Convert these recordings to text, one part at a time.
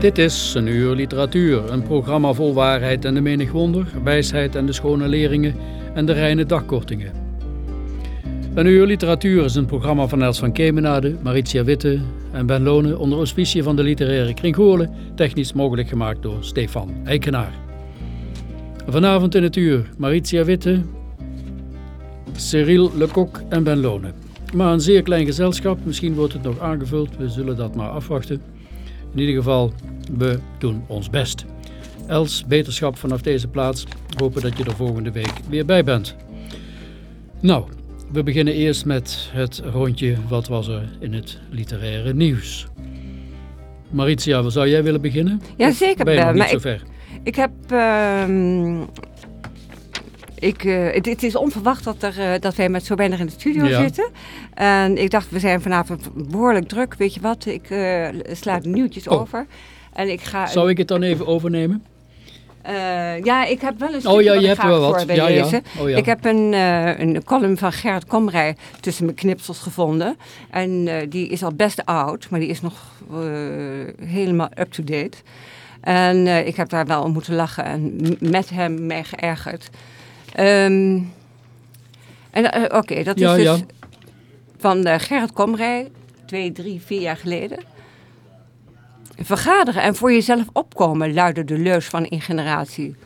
Dit is een uur literatuur, een programma vol waarheid en de menig wonder, wijsheid en de schone leringen en de reine dagkortingen. Een uur literatuur is een programma van Els van Kemenade, Maritia Witte en Ben Lone onder auspicie van de literaire kring Goorlen, technisch mogelijk gemaakt door Stefan Eikenaar. Vanavond in het uur Maritia Witte, Cyril Lecoq en Ben Lone. Maar een zeer klein gezelschap, misschien wordt het nog aangevuld, we zullen dat maar afwachten. In ieder geval, we doen ons best. Els, beterschap vanaf deze plaats. Hopen dat je er volgende week weer bij bent. Nou, we beginnen eerst met het rondje wat was er in het literaire nieuws. Maritia, zou jij willen beginnen? Ja, Of zeker, Ben je nog Ben, niet maar zover? Ik heb. ehm, ik, eh, het, het is onverwacht dat, er, eh, dat wij met zo weinig in de studio Ja. zitten. En ik dacht, we zijn vanavond behoorlijk druk. Weet je wat? Ik eh sla de nieuwtjes Oh. over. En ik ga. Zou ik het dan even overnemen? ja, ik heb wel een Oh ja, je hebt wel wat. Ja, ja. Oh ja. Ik heb een, een column van Gerrit Komrij tussen mijn knipsels gevonden. En die is al best oud, maar die is nog helemaal up-to-date. En ik heb daar wel om moeten lachen en met hem mij geërgerd. Ehm, en eh, oké, dat Ja, is dus ja. van eh, Gerrit Komrij, twee, drie, vier jaar geleden. Vergaderen en voor jezelf opkomen, luidde de leus van een generatie.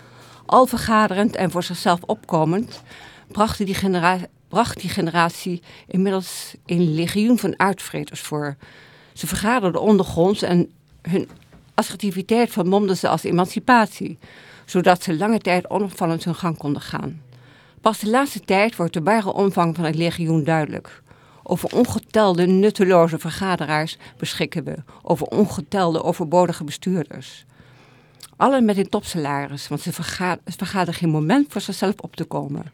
Al vergaderend en voor zichzelf opkomend, bracht die, genera bracht die generatie inmiddels een legioen van uitvreters voor. Ze vergaderden ondergronds en hun assertiviteit vermomden ze als emancipatie, zodat ze lange tijd onopvallend hun gang konden gaan. Pas de laatste tijd wordt de ware omvang van het legioen duidelijk. Over ongetelde nutteloze vergaderaars beschikken we, over ongetelde overbodige bestuurders. Allen met een topsalaris, want ze verga- ze vergaderen geen moment voor zichzelf op te komen.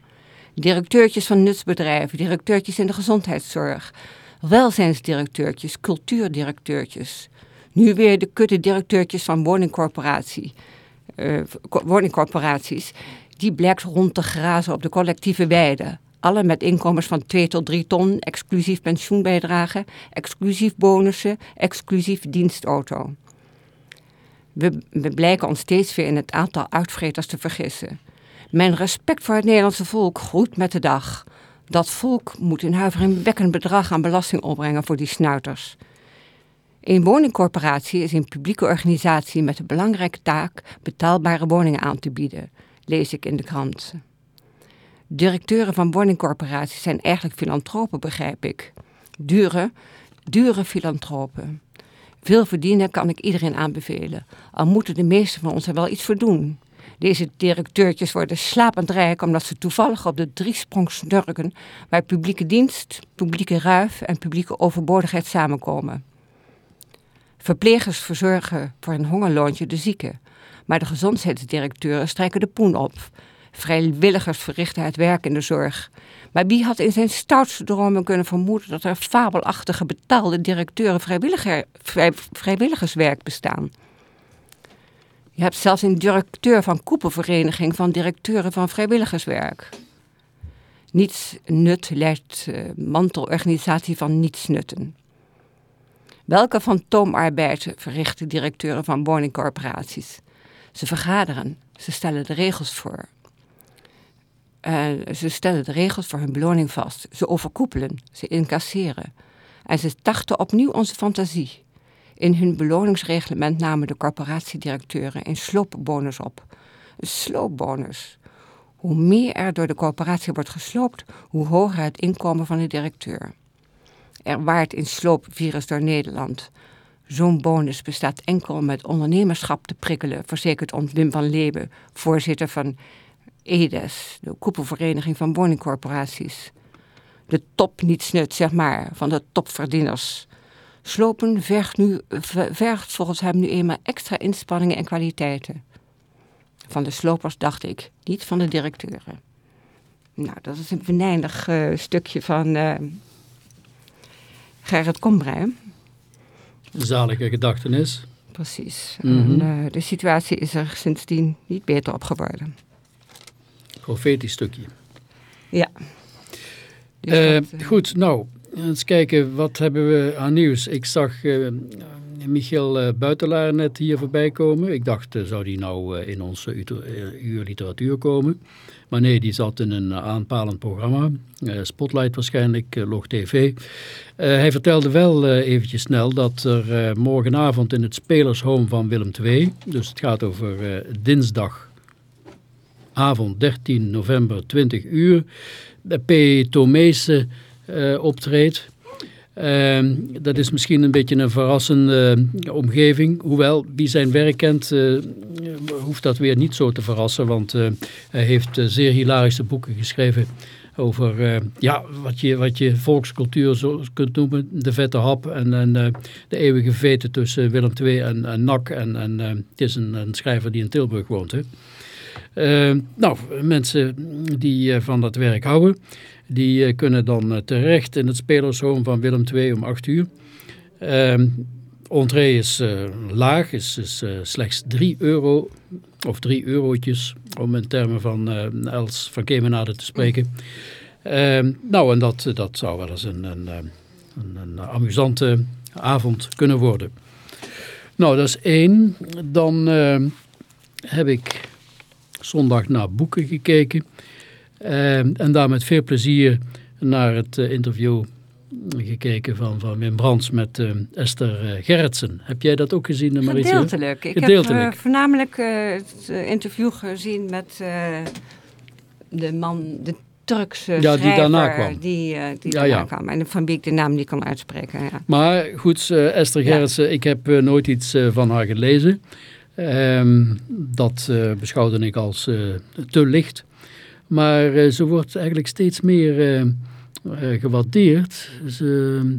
Directeurtjes van nutsbedrijven, directeurtjes in de gezondheidszorg, welzijnsdirecteurtjes, cultuurdirecteurtjes. Nu weer de kutte directeurtjes van woningcorporatie, woningcorporaties, die blijkt rond te grazen op de collectieve weide. Alle met inkomens van 2 tot 3 ton, exclusief pensioenbijdrage, exclusief bonussen, exclusief dienstauto. We, we blijken ons steeds weer in het aantal uitvreters te vergissen. Mijn respect voor het Nederlandse volk groeit met de dag. Dat volk moet een huiveringwekkend bedrag aan belasting opbrengen voor die snuiters. Een woningcorporatie is een publieke organisatie met de belangrijke taak betaalbare woningen aan te bieden, lees ik in de krant. Directeuren van woningcorporaties zijn eigenlijk filantropen, begrijp ik. Dure, dure filantropen. Veel verdienen kan ik iedereen aanbevelen, al moeten de meesten van ons er wel iets voor doen. Deze directeurtjes worden slapend rijk omdat ze toevallig op de driesprong snurken waar publieke dienst, publieke ruif en publieke overbodigheid samenkomen. Verplegers verzorgen voor een hongerloontje de zieken, maar de gezondheidsdirecteuren strijken de poen op. Vrijwilligers verrichten het werk in de zorg. Maar wie had in zijn stoutste dromen kunnen vermoeden dat er fabelachtige betaalde directeuren vrijwilliger, vrij- vrijwilligerswerk bestaan? Je hebt zelfs een directeur van koepelvereniging van directeuren van vrijwilligerswerk. Niets nut leidt eh, mantelorganisatie van nietsnutten. Welke fantoomarbeid verrichten directeuren van woningcorporaties? Ze vergaderen, ze stellen de regels voor. En ze stellen de regels voor hun beloning vast. Ze overkoepelen, ze incasseren. En ze tarten opnieuw onze fantasie. In hun beloningsreglement namen de corporatiedirecteuren een sloopbonus op. Een sloopbonus. Hoe meer er door de corporatie wordt gesloopt, hoe hoger het inkomen van de directeur. Er waart in sloopvirus door Nederland. Zo'n bonus bestaat enkel met ondernemerschap te prikkelen, verzekert ons Wim van Leeuwen, voorzitter van EDES, de koepelvereniging van woningcorporaties. De top niets nut, zeg maar, van de topverdieners. Slopen vergt, nu, vergt volgens hem nu eenmaal extra inspanningen en kwaliteiten. Van de slopers dacht ik, niet van de directeuren. Nou, dat is een venijnig uh, stukje van uh, Gerrit Kombrij. Zalige gedachtenis. Precies. Mm -hmm. en, uh, de situatie is er sindsdien niet beter op geworden. Profetisch stukje. Ja. Dus dat, goed, nou, eens kijken, wat hebben we aan nieuws? Ik zag Michiel uh, Buitelaar net hier voorbij komen. Ik dacht, uh, zou die nou uh, in ons uur literatuur komen? Maar nee, die zat in een aanpalend programma. Spotlight waarschijnlijk, Log TV. hij vertelde wel eventjes snel dat er morgenavond in het spelershome van Willem II... dus het gaat over dinsdagavond 13 november 20 uur... de P. Tomeese optreedt. Uh, dat is misschien een beetje een verrassende omgeving. Hoewel, wie zijn werk kent, uh, hoeft dat weer niet zo te verrassen. Want eh, hij heeft zeer hilarische boeken geschreven over ja, wat, je, wat je volkscultuur zo kunt noemen. De vette hap en, en de eeuwige veten tussen Willem II en, NAC. En, en het is een, een, schrijver die in Tilburg woont. Hè. Ehm, nou, mensen die van dat werk houden... Die uh, kunnen dan uh, terecht in het spelershome van Willem II om 8 uur. Uh, entree is uh, laag, is, is slechts 3 euro of 3 eurotjes om in termen van Els van Kemenade te spreken. Ehm, nou, en dat, dat zou wel eens een, een, een, een amusante avond kunnen worden. Nou, dat is één. Dan ehm, heb ik zondag naar boeken gekeken. Uh, en daar met veel plezier naar het uh, interview gekeken van, van Wim Brands met uh, Esther Gerritsen. Heb jij dat ook gezien, Marietje? Gedeeltelijk. Ik Gedeeltelijk. heb voornamelijk het interview gezien met de man, de Turkse ja, schrijver die daarna kwam. Die, die ja, daarna ja. kwam. En van wie ik de naam niet kan uitspreken. Ja. Maar goed, Esther Gerritsen, ik heb nooit iets van haar gelezen. Um, dat beschouwde ik als te licht. Maar uh, ze wordt eigenlijk steeds meer uh, uh, gewaardeerd. Ze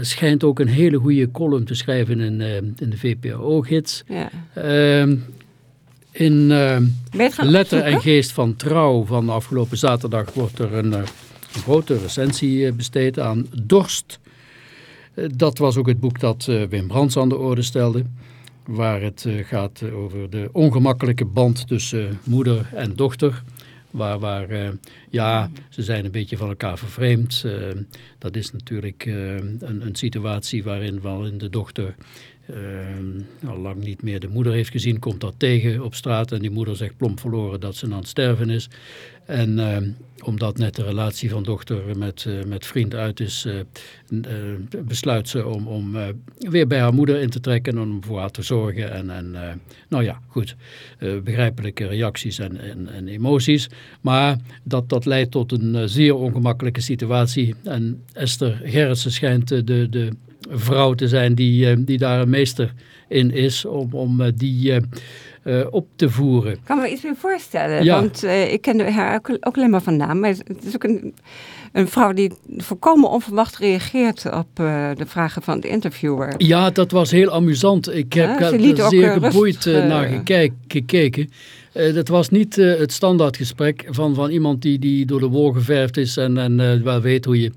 schijnt ook een hele goede column te schrijven in, in de VPRO-gids. Ja. Ehm, in Letter en Geest van Trouw van afgelopen zaterdag wordt er een, een grote recensie besteed aan Dorst. dat was ook het boek dat Wim Brands aan de orde stelde waar het gaat over de ongemakkelijke band tussen moeder en dochter. Waar, uh, ja, ze zijn een beetje van elkaar vervreemd. Uh, dat is natuurlijk uh, een, een, situatie waarin, waarin de dochter al lang niet meer de moeder heeft gezien. Komt dat tegen op straat en die moeder zegt plomp verloren dat ze aan het sterven is. En omdat net de relatie van dochter met, uh, met vriend uit is, uh, uh, besluit ze om, om weer bij haar moeder in te trekken en om voor haar te zorgen. En, en nou ja, goed, begrijpelijke reacties en, en, en, emoties. Maar dat, dat leidt tot een zeer ongemakkelijke situatie. En Esther Gerritsen schijnt de, de vrouw te zijn die, die daar een meester in is om, om die uh, op te voeren. Ik kan me iets meer voorstellen, ja. want uh, ik ken haar ook, ook, alleen maar van naam. Maar het is ook een, een vrouw die volkomen onverwacht reageert op uh, de vragen van de interviewer. Ja, dat was heel amusant. Ik heb ja, er zeer geboeid naar gekeken. dat was niet het standaardgesprek van, van iemand die, die door de wol geverfd is en, en wel weet hoe je,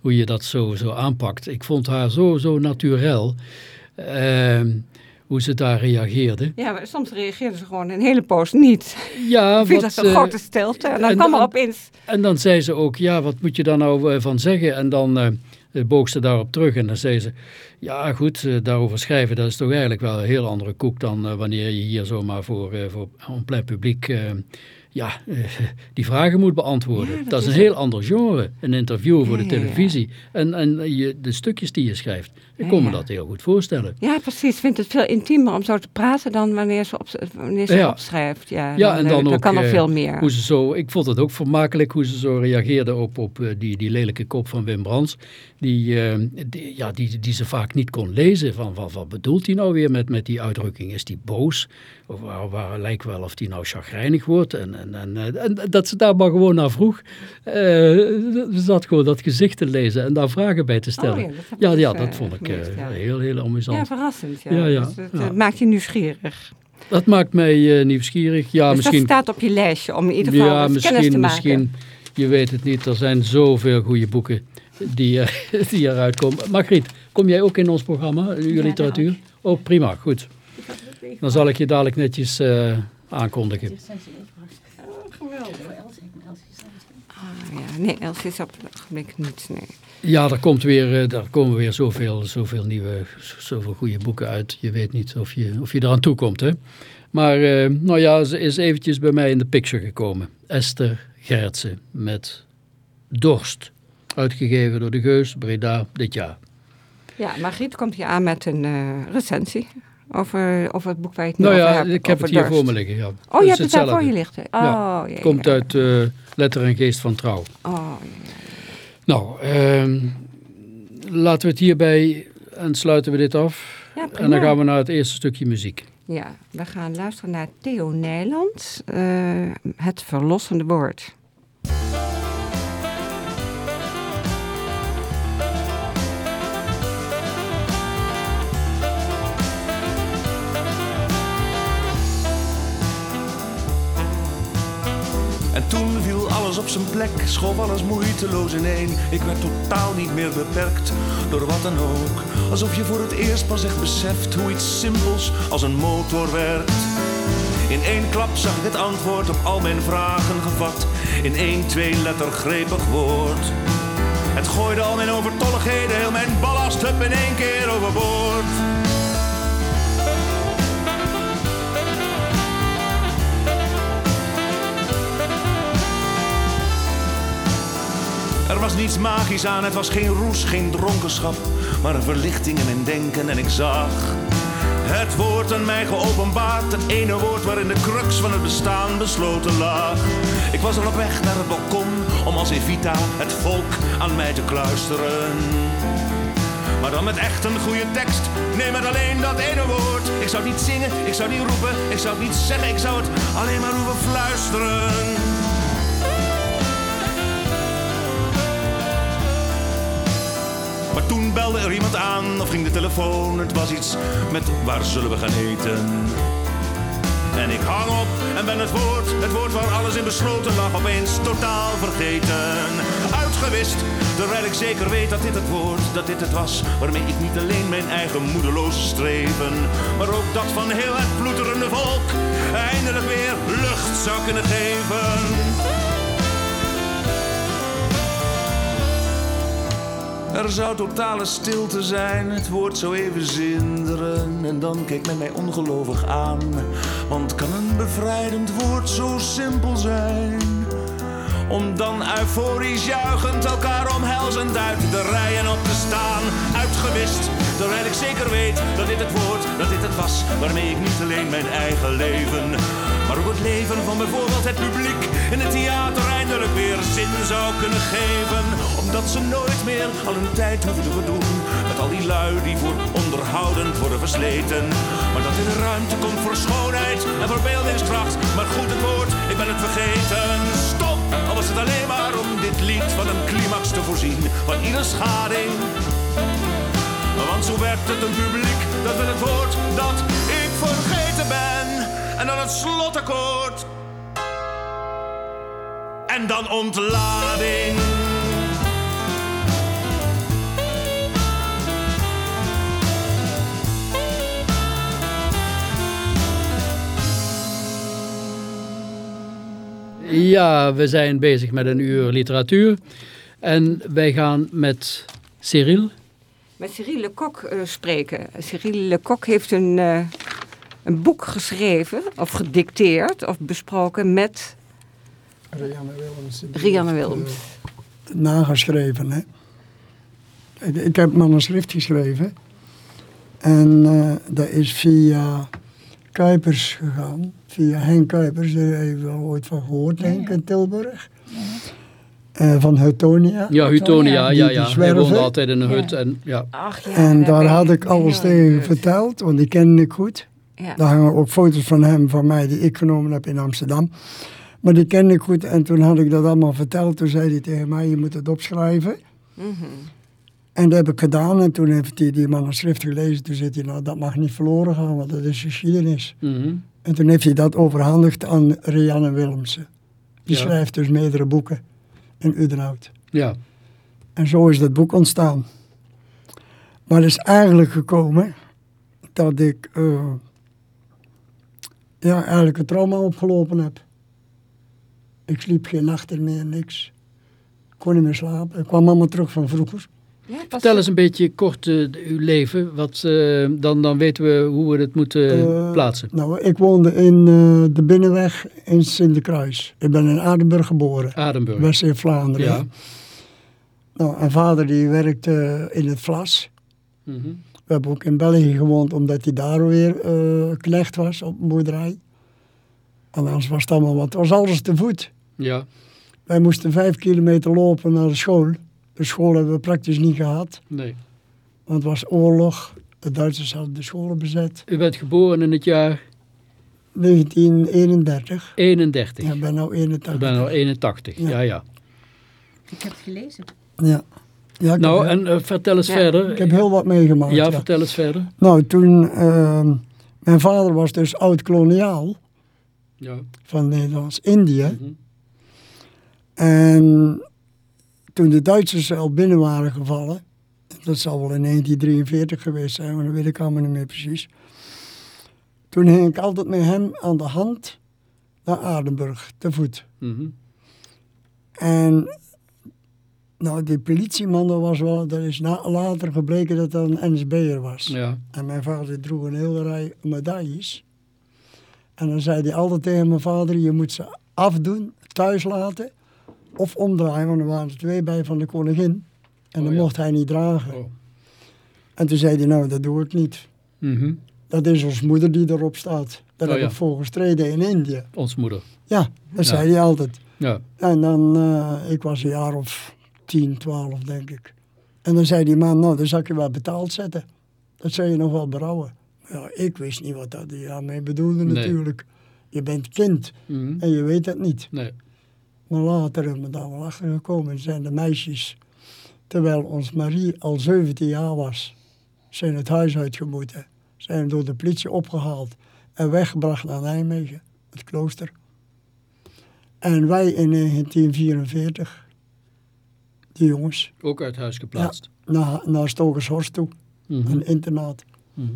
hoe je dat zo, zo aanpakt. Ik vond haar zo, zo naturel. Hoe ze daar reageerden. Ja, maar soms reageerden ze gewoon een hele poos niet. Ja, wat, dat een uh, grote stilte. En dan en, kwam er opeens... En dan zei ze ook, ja, wat moet je daar nou uh, van zeggen? En dan uh, boog ze daarop terug en dan zei ze... Ja, goed, daarover schrijven, dat is toch eigenlijk wel een heel andere koek... dan wanneer je hier zomaar voor, voor een plein publiek ja, eh, die vragen moet beantwoorden. Ja, dat dat, is een heel ander genre. Een interview voor Ja, de ja. televisie. En, en je, de stukjes die je schrijft. Ik kon me dat heel goed voorstellen. Ja, precies. Ik vind het veel intiemer om zo te praten dan wanneer ze, op, wanneer ze Ja. opschrijft. Ja, Ja, en eh, dan ook, kan er eh, veel meer. Hoe ze zo, ik vond het ook vermakelijk hoe ze zo reageerde op, op eh, die, die lelijke kop van Wim Brands. Die, eh, die, ja, die, die ze vaak niet kon lezen. Van, van, wat bedoelt hij nou weer met, met die uitdrukking? Is die boos? Of waar, waar lijkt wel of die nou chagrijnig wordt? En, en, en, eh, en dat ze daar maar gewoon naar vroeg. Eh, ze zat gewoon dat gezicht te lezen en daar vragen bij te stellen. Oh ja, dat heb ja, ja, dat eh, vond ik eh, ja. heel, heel ja, amusant. verrassend. Ja. Ja, ja, Dus het, ja. maakt je nieuwsgierig. Dat maakt mij eh, nieuwsgierig. Ja, dus misschien dat staat op je lijstje om in ieder geval ja, misschien, kennis te maken. misschien. Je weet het niet. Er zijn zoveel goede boeken die, eh, die eruit komen. Margriet, kom jij ook in ons programma, uw Ja, literatuur? Oh, prima, goed. Dan zal ik je dadelijk netjes eh, aankondigen. Ah, ja. Nee, Els is op het ogenblik niet. Nee. Ja, er, komt weer, eh, er komen weer zoveel, zoveel nieuwe, zoveel goede boeken uit. Je weet niet of je, of je eraan toe komt, hè. Maar, eh, nou ja, ze is eventjes bij mij in de picture gekomen. Esther Gertsen met Dorst. Uitgegeven door de Geus, Breda, dit jaar. Ja, Margriet komt hier aan met een eh, recensie over, over het boek waar je het nu Nou over ja, hebt. ik heb het hier voor me liggen, ja. Oh, je hebt het daar voor je liggen? Oh, ja. ja, Komt uit eh, Letter en Geest van Trouw. Oh, ja. Nou, ehm, laten we het hierbij en sluiten we dit af. Ja, En dan gaan we naar het eerste stukje muziek. Ja, we gaan luisteren naar Theo Nijland, eh, Het Verlossende Woord. En toen viel alles op zijn plek, schoof alles moeiteloos ineen. Ik werd totaal niet meer beperkt door wat dan ook. Alsof je voor het eerst pas echt beseft hoe iets simpels als een motor werkt. In één klap zag ik het antwoord op al mijn vragen gevat. In één twee lettergrepig woord. Het gooide al mijn overtolligheden, heel mijn ballast hup in één keer overboord. Er was niets magisch aan, het was geen roes, geen dronkenschap, maar een verlichting in mijn denken en ik zag het woord aan mij geopenbaard, het ene woord waarin de crux van het bestaan besloten lag. Ik was al op weg naar het balkon om als Evita het volk aan mij te kluisteren. Maar dan met echt een goede tekst, neem het alleen dat ene woord. Ik zou niet zingen, ik zou niet roepen, ik zou niet zeggen, ik zou het alleen maar hoeven fluisteren. Toen belde er iemand aan of ging de telefoon. Het was iets met waar zullen we gaan eten. En ik hang op en ben het woord, het woord waar alles in besloten lag, opeens totaal vergeten. Uitgewist, terwijl ik zeker weet dat dit het woord, dat dit het was, waarmee ik niet alleen mijn eigen moedeloze streven, maar ook dat van heel het ploeterende volk, eindelijk weer lucht zou kunnen geven. Er zou totale stilte zijn, het woord zou even zinderen. En dan keek men mij ongelovig aan. Want kan een bevrijdend woord zo simpel zijn? Om dan euforisch juichend elkaar omhelzend uit de rijen op te staan. Uitgewist, terwijl ik zeker weet dat dit het woord, dat dit het was. Waarmee ik niet alleen mijn eigen leven, maar ook het leven van bijvoorbeeld het publiek in het theater eindelijk weer zin zou kunnen geven. Omdat ze nooit meer al hun tijd hoeven te verdoen met al die lui die voor onderhoudend worden versleten. Maar dat er ruimte komt voor schoonheid en verbeeldingskracht. Maar goed het woord, ik ben het vergeten. Stop, al was het alleen maar om dit lied van een climax te voorzien van ieder schading. Want zo werd het een publiek dat wil het woord dat ik vergeten ben. En dan het slotakkoord. En dan ontlading. Ja, we zijn bezig met een uur literatuur. En wij gaan met Cyril. Met Cyril Lecoq eh, spreken. Cyril Lecoq heeft een, eh, een boek geschreven, of gedicteerd, of besproken met Rianne Willems. Rianne heeft, Willems. nageschreven. Hè. Ik, ik heb manuscript geschreven. En eh, dat is via Kuipers gegaan. Via Henk Kuipers, daar heeft wel ooit van gehoord, denk ik, in Tilburg. Eh, van Heutonia. Ja, Hutonia, ja, ja. Hij zwerven. woonde altijd in een hut. En, ja. Ach ja, En daar had ik alles tegen verteld, want die kende ik goed. Ja. Daar hangen ook foto's van hem, van mij, die ik genomen heb in Amsterdam. Maar die kende ik goed en toen had ik dat allemaal verteld. Toen zei hij tegen mij, je moet het opschrijven. Mhm. En dat heb ik gedaan en toen heeft hij die manuscript gelezen. Toen zei hij, nou dat mag niet verloren gaan, want dat is geschiedenis. Mhm. En toen heeft hij dat overhandigd aan Rianne Willemsen. Die Ja. schrijft dus meerdere boeken in Udenhout. ja. En zo is dat boek ontstaan. Maar het is eigenlijk gekomen dat ik eh, ja, eigenlijk een trauma opgelopen heb. Ik sliep geen nachten meer, niks. Ik kon niet meer slapen. Ik kwam allemaal terug van vroeger. Ja, Vertel eens een beetje kort eh, uw leven. Wat, eh, dan, dan weten we hoe we het moeten Eh, plaatsen. Nou, ik woonde in eh, de Binnenweg in Sint-Kruis. Ik ben in Adenburg geboren, Adenburg. West in Vlaanderen. Ja. Nou, en vader die werkte in het Vlas. Mhm. We hebben ook in België gewoond omdat hij daar weer eh, knecht was op een boerderij. En anders was het allemaal wat. Het was alles te voet. Ja. Wij moesten vijf kilometer lopen naar de school. De school hebben we praktisch niet gehad, Nee. want het was oorlog. De Duitsers hadden de scholen bezet. U bent geboren in het jaar 1931. 31. Ja, ik ben nu Ik 81. ben al 81. Ja. Ja, ja. Ik heb het gelezen. Ja. Ja Nou, heb, en eh, vertel eens Ja. verder. ik heb heel wat meegemaakt. ja, ja. vertel eens verder. Nou, toen... ehm, mijn vader was dus oud-koloniaal Ja. van Nederlands-Indië. Mhm. En toen de Duitsers al binnen waren gevallen, dat zal wel in 1943 geweest zijn, maar dat weet ik allemaal niet meer precies. Toen ging ik altijd met hem aan de hand naar Adenburg, te voet. Mhm. En nou, die politieman, dat was wel, dat is na- later gebleken dat dat een NSB'er was. Ja. En mijn vader droeg een hele rij medailles. En dan zei hij altijd tegen mijn vader, je moet ze afdoen, thuis laten of omdraaien, want er waren er twee bij van de koningin. En Oh, dat ja. mocht hij niet dragen. Oh. En toen zei hij, nou dat doe ik niet. Mhm. Dat is ons moeder die erop staat. Daar Oh, heb ja. ik voor gestreden in Indië. Ons moeder. Ja, dat Ja. zei hij altijd. Ja. En dan, eh, ik was een jaar of 10, 12 denk ik. En dan zei die man, nou dan zal ik je wel betaald zetten. Dat zou je nog wel berouwen. Ja, ik wist niet wat dat hij daarmee bedoelde Nee. natuurlijk. Je bent kind Mhm. en je weet het niet. Nee. Maar later hebben we daar wel achter gekomen. Zijn de meisjes, terwijl ons Marie al 17 jaar was, zijn het huis uitgemoeten. Zijn door de politie opgehaald en weggebracht naar Nijmegen, het klooster. En wij in 1944, die jongens, Ook uit huis geplaatst. naar, naar Stokershorst toe, Mhm. een internaat. Mhm.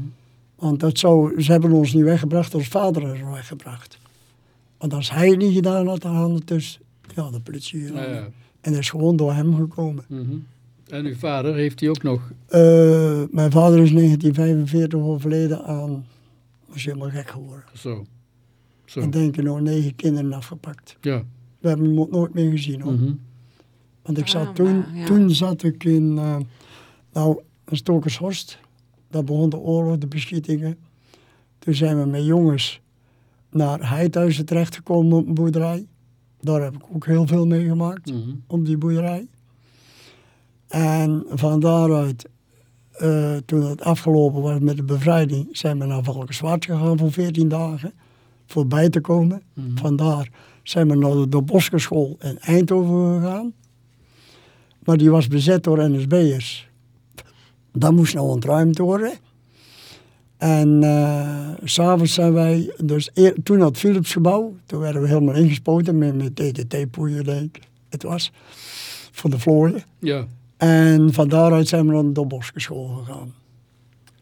Want dat zou, ze hebben ons niet weggebracht, ons vader is weggebracht. Want als hij het niet gedaan had, dan hadden het dus ja, de politie gedaan. Ja, ja. En dat is gewoon door hem gekomen. Mhm. En uw vader heeft hij ook nog... Eh, mijn vader is in 1945 overleden aan, was helemaal gek geworden. Zo. Zo. Ik denk nog negen kinderen afgepakt. Ja. We hebben hem nooit meer gezien hoor. Mhm. Want ik zat Ah, toen, ja. toen zat ik in, eh, nou, in Stokershorst. Daar begon de oorlog, de beschietingen. Toen zijn we met jongens naar Heidhuizen terechtgekomen op een boerderij. Daar heb ik ook heel veel meegemaakt, Mhm. op die boerderij. En van daaruit, eh, toen het afgelopen was met de bevrijding, zijn we naar Valkenswart gegaan voor 14 dagen. Voor bij te komen. Mhm. Vandaar zijn we naar de De Boskenschool in Eindhoven gegaan. Maar die was bezet door NSB'ers. Dat moest nou ontruimd worden. En s s'avonds zijn wij, dus eer- toen had Philips gebouw, toen werden we helemaal ingespoten met, met DDT-poeier, denk ik. Het was, voor de vlooien. Ja. En van daaruit zijn we naar de Dobboskenschool gegaan.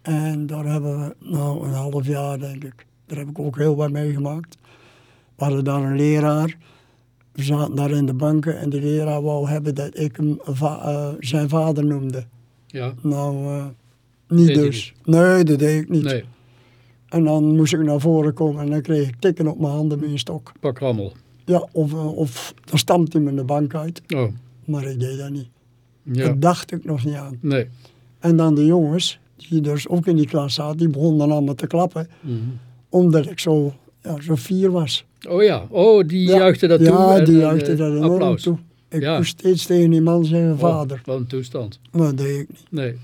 En daar hebben we nou een half jaar, denk ik. Daar heb ik ook heel wat meegemaakt. We hadden daar een leraar. We zaten daar in de banken en de leraar wou hebben dat ik hem va- eh, zijn vader noemde. Ja. Nou, eh, niet Deed dus. Nee, dat deed ik niet. Nee. En dan moest ik naar voren komen en dan kreeg ik tikken op mijn handen met een stok. Pak rammel. Ja, of, eh, of dan stampt hij me de bank uit. Oh, Maar ik deed dat niet. ja. Dat dacht ik nog niet aan. Nee. En dan de jongens, die dus ook in die klas zaten, die begonnen dan allemaal te klappen. Mhm. Omdat ik zo, ja, zo fier was. Oh ja, oh, die Ja, juichte dat toe. Ja, die en, juichte eh, dat enorm applaus. toe. Ik Ja. moest steeds tegen die man zeggen, Oh, vader. wat een toestand. Maar dat deed ik niet. Nee.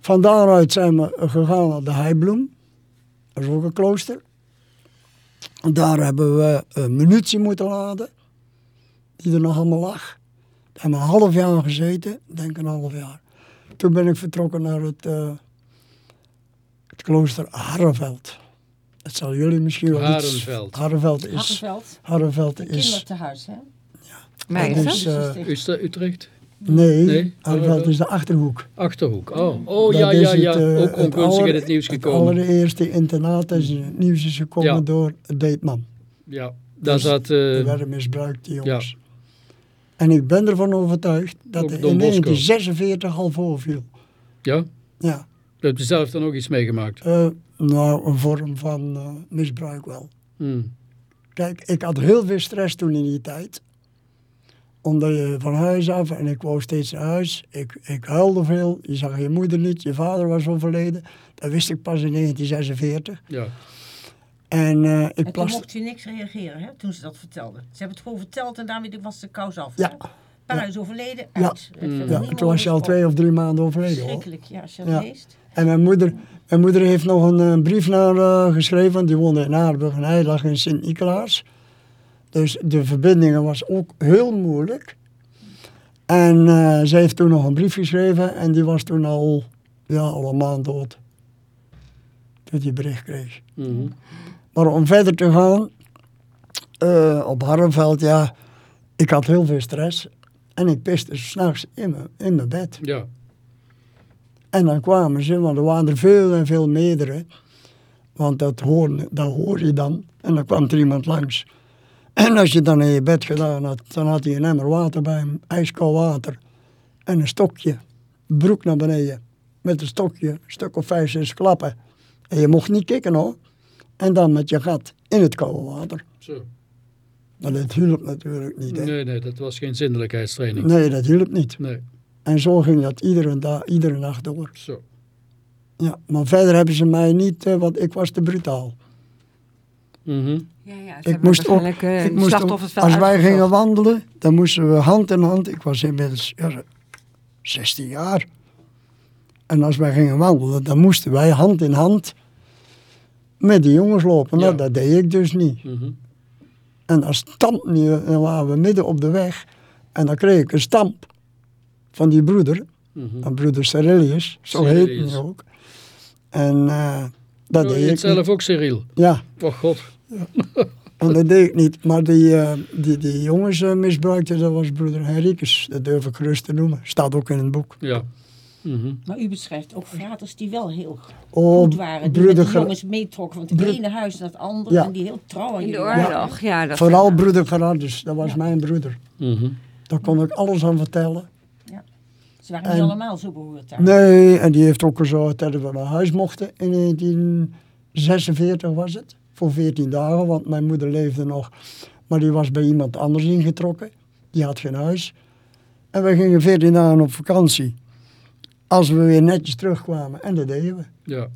Van daaruit zijn we gegaan naar de Heibloem. Dat is ook een klooster. Daar hebben we een munitie moeten laden. Die er nog allemaal lag. Daar hebben we een half jaar gezeten. Ik Denk een half jaar. Toen ben ik vertrokken naar het, eh, het klooster Harreveld. Dat zal jullie misschien wel iets... Harenveld. Harreveld is... Harreveld, Harreveld een is... kindertehuis, hè? Mij dat is is, dat? Is dat Utrecht? nee, Nee, Harreveld Harreveld. is de Achterhoek. Achterhoek. Oh, oh Dat ja, is ja, ja. het, eh, Ook ongunstig in het nieuws Het gekomen. allereerste internaat is in het nieuws is gekomen Ja. door Deetman. Ja, daar Dus zat... Die eh werden misbruikt, die jongens. En ik ben ervan overtuigd dat Ook hij in Don Bosco. 1946 al voorviel. ja, Ja, heb je zelf dan ook iets meegemaakt? eh, nou, een vorm van eh, misbruik wel. Hmm. Kijk, ik had heel veel stress toen in die tijd. Omdat je van huis af en ik wou steeds naar huis. Ik, ik huilde veel. Je zag je moeder niet. Je vader was overleden. Dat wist ik pas in 1946. Ja, En eh, En ik toen plaste... mocht u niks reageren, hè, toen ze dat vertelden. Ze hebben het gewoon verteld en daarmee was de kous af. Ja. hè? Pa is overleden, Ja. uit. Er werd Mm. Ja, toen was je al twee of drie maanden overleden hoor. Verschrikkelijk, ja, als je dat Ja. leest. En mijn moeder, mijn moeder heeft nog een, eh, brief naar eh, geschreven, die woonde in Aardenburg en hij lag in Sint-Nicolaas. Dus de verbindingen was ook heel moeilijk. En eh zij heeft toen nog een brief geschreven en die was toen al, ja, al een maand dood. Toen die bericht kreeg. Mhm. Maar om verder te gaan, op Harrenveld, ja, ik had heel veel stress. En ik piste s'nachts in mijn, in mijn bed. ja. En dan kwamen ze, want er waren er veel en veel meerdere. Want dat hoor, dat hoor je dan. En dan kwam er iemand langs. En als je dan in je bed gedaan had, dan had hij een emmer water bij hem, ijskoud water. En een stokje, broek naar beneden. Met een stokje, een stuk of vijf, zes klappen. En je mocht niet kikken hoor. En dan met je gat in het koude water. Zo. Maar dat hielp natuurlijk niet. Hè? Nee, nee, dat was geen zindelijkheidstraining. Nee, dat hielp niet. Nee, En zo ging dat iedere, dag, iedere nacht door. zo. Ja, maar verder hebben ze mij niet, eh, want ik was te brutaal. Mhm. Ja, ja, Ik moest ook, eh, ik moest ook als wij uitgezocht. gingen wandelen, dan moesten we hand in hand. Ik was inmiddels ja, 16 jaar. En als wij gingen wandelen, dan moesten wij hand in hand met die jongens lopen. Nou, dat deed ik dus niet. Mhm. En dan stampte je, dan waren we midden op de weg. En dan kreeg ik een stamp van die broeder, Mhm. van broeder Cerilius, zo heet hij ook. En eh, dat Oh, je deed heet ik zelf niet. ook Cyril. Ja, Oh god. En dat deed ik niet. Maar die, eh, die, die jongens eh, misbruikten, dat was broeder Henricus. Dat durf ik gerust te noemen. Staat ook in het boek. Ja. Mhm. Maar u beschrijft ook vaders die wel heel Oh, goed waren. Die met de jongens meetrokken van het ene huis naar het andere. Ja. En die heel trouw aan In de jullie waren. oorlog, ja. dat Vooral broeder Gerardus, dat was Ja. mijn broeder. Mhm. Daar kon ik alles aan vertellen. Ze waren En- niet allemaal zo behoord daar. Nee, en die heeft ook gezorgd dat we naar huis mochten. In 1946 was het. Voor 14 dagen, want mijn moeder leefde nog. Maar die was bij iemand anders ingetrokken. Die had geen huis. En we gingen 14 dagen op vakantie. Als we weer netjes terugkwamen. En dat deden we. Ja.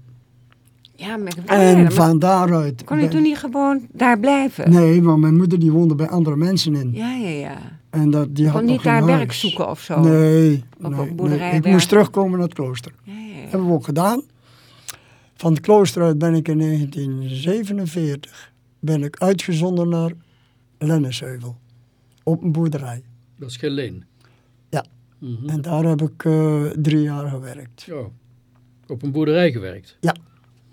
Ja, maar, En maar van daaruit... kon je ben- toen niet gewoon daar blijven? Nee, want mijn moeder die woonde bij andere mensen in. Ja, ja, ja. En dat, die Je had kon niet daar werk huis. zoeken of zo? Nee, Of nee, op nee. boerderij ik moest terugkomen naar het klooster. Ja, ja, ja. hebben we ook gedaan. Van het klooster uit ben ik in 1947 ben ik uitgezonden naar Lennesheuvel. Op een boerderij. Dat is Geleen. Ja. Mhm. En daar heb ik eh, drie jaar gewerkt. Ja. Op een boerderij gewerkt. Ja.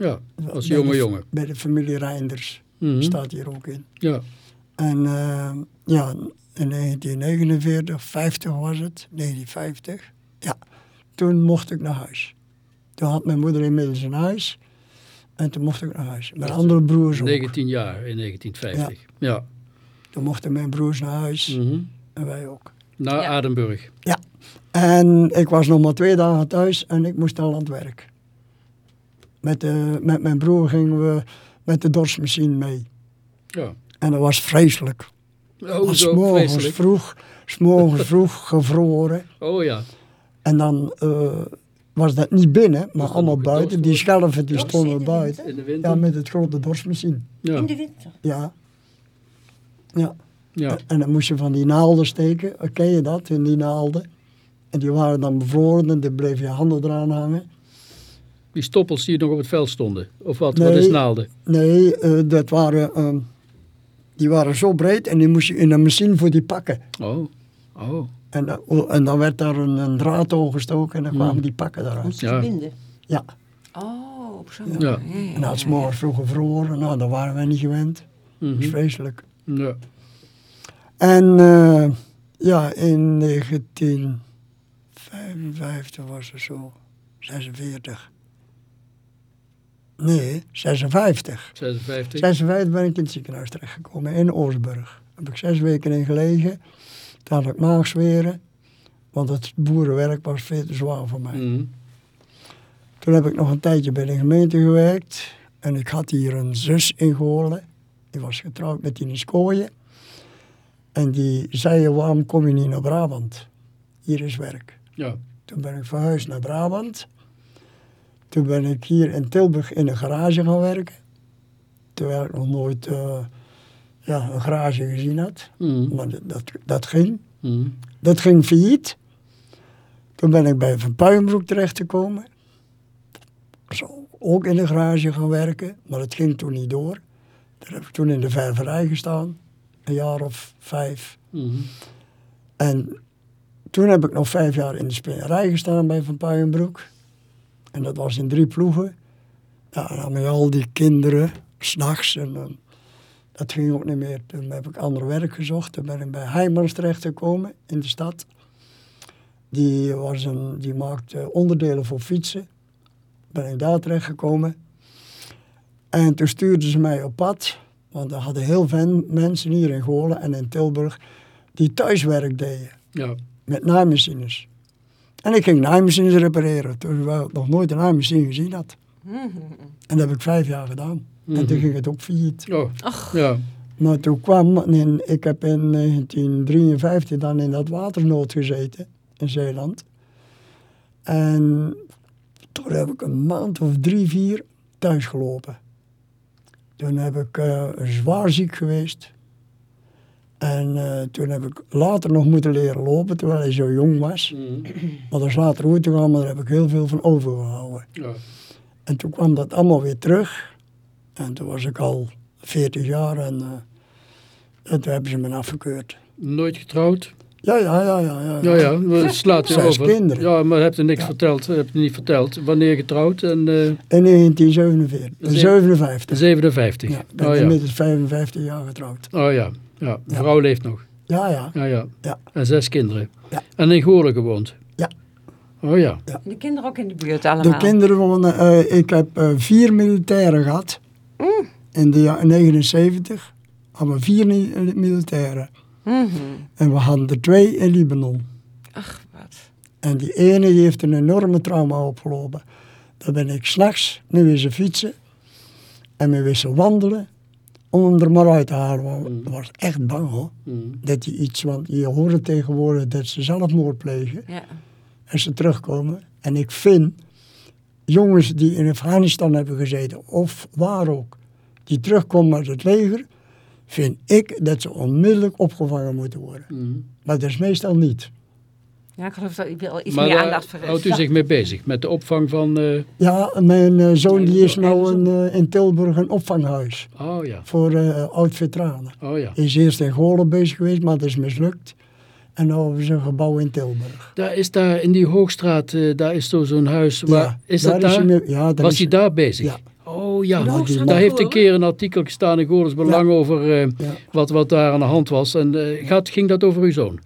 Ja, als Bij jonge de- jongen. Bij de familie Reinders. Mhm. Staat hier ook in. Ja. En eh, ja, in 1949, 50 was het, 1950. Ja, toen mocht ik naar huis. Toen had mijn moeder inmiddels een huis. En toen mocht ik naar huis. Mijn andere broers ook. 19 jaar in 1950. Ja. Toen mochten mijn broers naar huis. Mhm. En wij ook. Naar Ja. Adenburg. En ik was nog maar twee dagen thuis en ik moest al aan het werk. Met, de, met mijn broer gingen we met de dorsmachine mee. Ja. En dat was vreselijk. Oh, was zo morgens vreselijk. vroeg, 's morgens vroeg gevroren. Oh ja. En dan eh, was dat niet binnen, maar allemaal buiten. Die schelven die stonden in de buiten. In de winter. Ja, met het grote dorstmachine. ja. In de winter. Ja. Ja. ja. En dan moest je van die naalden steken. Eh, Ken je dat, in die naalden? En die waren dan bevroren en dan bleef je handen eraan hangen. Die stoppels die nog op het veld stonden. Of wat, Nee. wat is naalden? Nee, eh, dat waren, ehm, die waren zo breed en die moest je in een machine voor die pakken. Oh. Oh. En, dan- oh, en dan werd daar een, een draad doorgestoken en dan kwamen Mm. die pakken eruit. Moest je Ja. verbinden. Ja, Oh, op zo'n Ja. manier. en als morgens vroeg gevroren, nou, dat waren wij niet gewend. Dat is Mhm. vreselijk. Ja. En eh, ja, in 1955 was het zo, 46. Nee, 56. 56. 56 ben ik in het ziekenhuis terechtgekomen in Oostburg. Heb ik zes weken in gelegen. Toen had ik maagzweren, want het boerenwerk was veel te zwaar voor mij. Mhm. Toen heb ik nog een tijdje bij de gemeente gewerkt. En ik had hier een zus in Goorlen. Die was getrouwd met Ines Kooien. En die zei, waarom kom je niet naar Brabant? Hier is werk. Ja. Toen ben ik verhuisd naar Brabant. Toen ben ik hier in Tilburg in een garage gaan werken. Terwijl ik nog nooit eh, ja, een garage gezien had. Mhm. Maar dat, dat, ging. Mhm. Dat ging failliet. Toen ben ik bij Van Puijenbroek terechtgekomen. Zo, ook in de garage gaan werken, maar dat ging toen niet door. Daar heb ik toen in de ververij gestaan, een jaar of vijf. Mhm. En toen heb ik nog vijf jaar in de spinnerij gestaan bij Van Puijenbroek. En dat was in drie ploegen. Ja, en dan met al die kinderen, s'nachts. En eh, dat ging ook niet meer. Toen heb ik ander werk gezocht. Toen ben ik bij Heijmans terechtgekomen in de stad. Die, was een, die maakte onderdelen voor fietsen. Ben ik daar terechtgekomen. En toen stuurden ze mij op pad. Want er hadden heel veel mensen hier in Goorlen en in Tilburg die thuiswerk deden Ja. met naaimachines. En ik ging naaimachines repareren, terwijl ik nog nooit een naaimachine gezien had. En dat heb ik vijf jaar gedaan. En toen Mhm. ging het ook failliet. Oh. Ja. Maar toen kwam, in, ik heb in 1953 dan in dat watersnood gezeten in Zeeland. En toen heb ik een maand of drie, vier thuis gelopen. Toen heb ik eh, zwaar ziek geweest. En eh, toen heb ik later nog moeten leren lopen, terwijl hij zo jong was. Mhm. Maar dat is later goed gegaan, maar daar heb ik heel veel van overgehouden. Ja. En toen kwam dat allemaal weer terug. En toen was ik al 40 jaar en, eh, en toen hebben ze me afgekeurd. Nooit getrouwd? Ja, ja, ja, ja. ja, Ja, ja. we slaat je over. kinderen. Ja, maar heb je niks verteld? Heb je niet verteld? Wanneer getrouwd? En eh In 1947, Ze- 57. 57. Ja, ben oh ja. inmiddels 55 jaar getrouwd. Oh ja. Ja. De vrouw leeft nog. Ja, ja. Ja, ja. Ja. En zes kinderen. Ja. En in Goorlen gewoond. Ja. Oh ja. De kinderen ook in de buurt allemaal. De kinderen wonen, eh, ik heb eh, vier militairen gehad. Mm. In de jaren 79 hadden we vier eh, militairen. Mhm. En we hadden er twee in Libanon. Ach, wat. En die ene die heeft een enorme trauma opgelopen. Dan ben ik s'nachts mee wezen fietsen en mee wezen wandelen om hem er maar uit te halen. Want Mm. ik was echt bang hoor, Mhm. dat hij iets, want je hoort het tegenwoordig dat ze zelfmoord plegen Ja. en ze terugkomen. En ik vind jongens die in Afghanistan hebben gezeten, of waar ook, die terugkomen uit het leger, vind ik dat ze onmiddellijk opgevangen moeten worden. Mhm. Maar dat is meestal niet. Ja, ik geloof dat ik wil iets Maar meer aandacht voor houdt u zich mee bezig? Met de opvang van... eh, Ja, mijn eh, zoon die is nou in, eh, in Tilburg een opvanghuis Oh ja. voor eh oud-veteranen. Oh ja. Hij is eerst in Goorlen bezig geweest, maar dat is mislukt. En nu hebben ze een gebouw in Tilburg. Daar is daar in die Hoogstraat, daar is zo zo'n huis. Waar, Ja, is dat daar daar? hij mee- ja, daar Was is hij daar bezig? Ja. Oh ja, daar heeft een keer een artikel gestaan in Goorles Belang over eh, Ja. wat, wat daar aan de hand was. En eh, gaat, ging dat over uw zoon?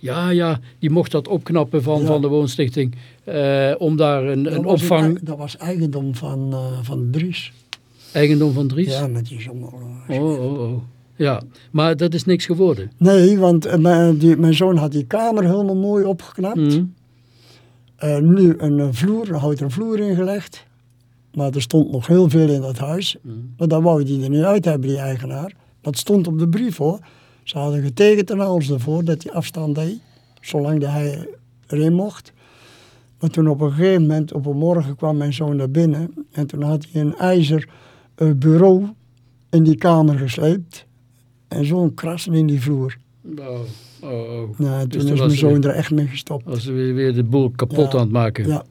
Ja. Ja, die mocht dat opknappen van, Ja. van de woonstichting. eh, om daar een, Dat een opvang, dat was eigendom van, eh, van Dries. eigendom van Dries. Ja, met die zomer. Oh, oh, oh. Ja, maar dat is niks geworden. Nee, want eh, mijn, die, mijn zoon had die kamer helemaal mooi opgeknapt. Mhm. Nu een vloer, een houten vloer ingelegd. Maar er stond nog heel veel in dat huis. Mhm. Maar dat wou hij er niet uit hebben, die eigenaar. Dat stond op de brief hoor. Ze hadden getekend en alles ervoor dat hij afstand deed, zolang dat hij erin mocht. Maar toen op een gegeven moment, op een morgen kwam mijn zoon naar binnen en toen had hij een ijzer eh, bureau in die kamer gesleept en zo'n krassen in die vloer. Oh, oh, oh. Nou, Dus toen toen is mijn zoon weer- er echt mee gestopt. Als ze weer, weer de boel kapot Ja. aan het maken. Ja.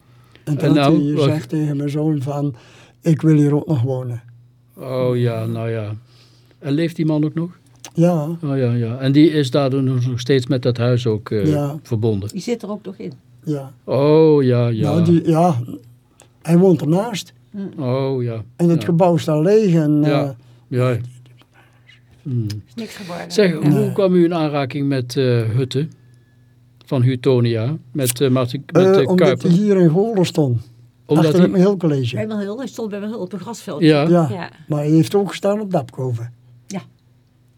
En En toen nou, hij wat- gezegd tegen mijn zoon van, ik wil hier ook nog wonen. Oh ja, nou ja. En leeft die man ook nog? Ja, Oh ja, ja. En die is daardoor nog steeds met dat huis ook eh, Ja. verbonden. Die zit er ook nog in. ja. Oh ja, ja. Nou, die, ja, hij woont ernaast. Oh ja. En het ja. gebouw staat leeg. En, Ja. eh, Ja. Hmm. is niks geworden. Zeg, hoe kwam u in aanraking met eh Hutten van Hutonia? Met uh, Martin met, eh, eh, omdat Kuiper? hij hier in Goorlen stond. Omdat achter hij... het heel college. Bij stond bij Melhul op een grasveld. Ja, Ja. Ja. maar hij heeft ook gestaan op Dapkoven.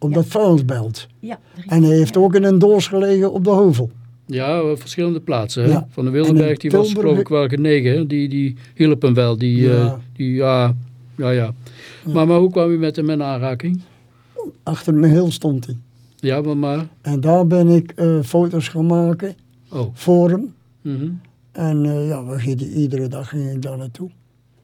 Op Ja. dat vuilnisbelt. Ja, En hij heeft ja. ook in een doos gelegen op de Hovel. ja, op verschillende plaatsen. Hè? Ja. Van de Wildenberg, die was geloof ik wel genegen. Die, die hielp hem wel. Die, Ja. ja. die, ja, ja, ja. Maar, maar hoe kwam u met hem in aanraking? Achter mijn heel stond hij. Ja, maar maar... En daar ben ik eh, foto's gaan maken Oh. voor hem. mhm. En eh, ja, we gingen iedere dag ging ik daar naartoe.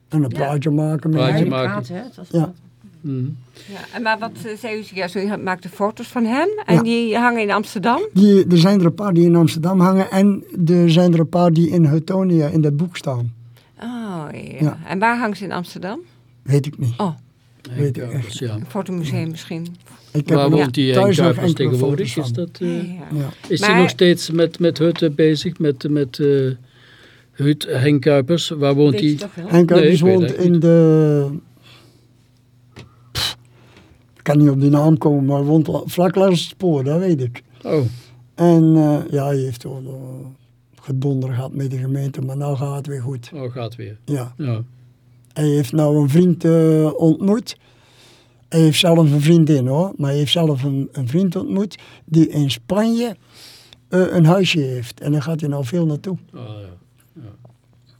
En een Ja. plaatje maken met hem. die maken. praten, hè. Het was Ja. Mhm. Ja, en maar wat eh, zei u? Ja, zo, u maakte foto's van hem en Ja. die hangen in Amsterdam? Die, er zijn er een paar die in Amsterdam hangen en er zijn er een paar die in Hutonia in dat boek staan. Oh ja. Ja. En waar hangt ze in Amsterdam? Weet ik niet. Oh, Weet ik Ja, echt. ja. een fotomuseum misschien. Ik heb Waar woont die Henk Kuipers tegenwoordig? Is dat... eh, Ja. Ja. Is Maar- hij nog steeds met, met Hutten bezig? Met, met eh Hut, Henk Kuipers? Waar woont hij? toch wel? Henk Kuipers woont in niet. de... Kan niet op die naam komen, maar hij woont la- vlak langs het spoor, dat weet ik. Oh, En eh, ja, hij heeft wel uh, gedonder gehad met de gemeente, maar nou gaat het weer goed. oh, gaat weer. Ja. Ja. Hij heeft nou een vriend eh, ontmoet. Hij heeft zelf een vriendin hoor, maar hij heeft zelf een, een vriend ontmoet die in Spanje eh, een huisje heeft. En daar gaat hij nou veel naartoe. Oh, ja.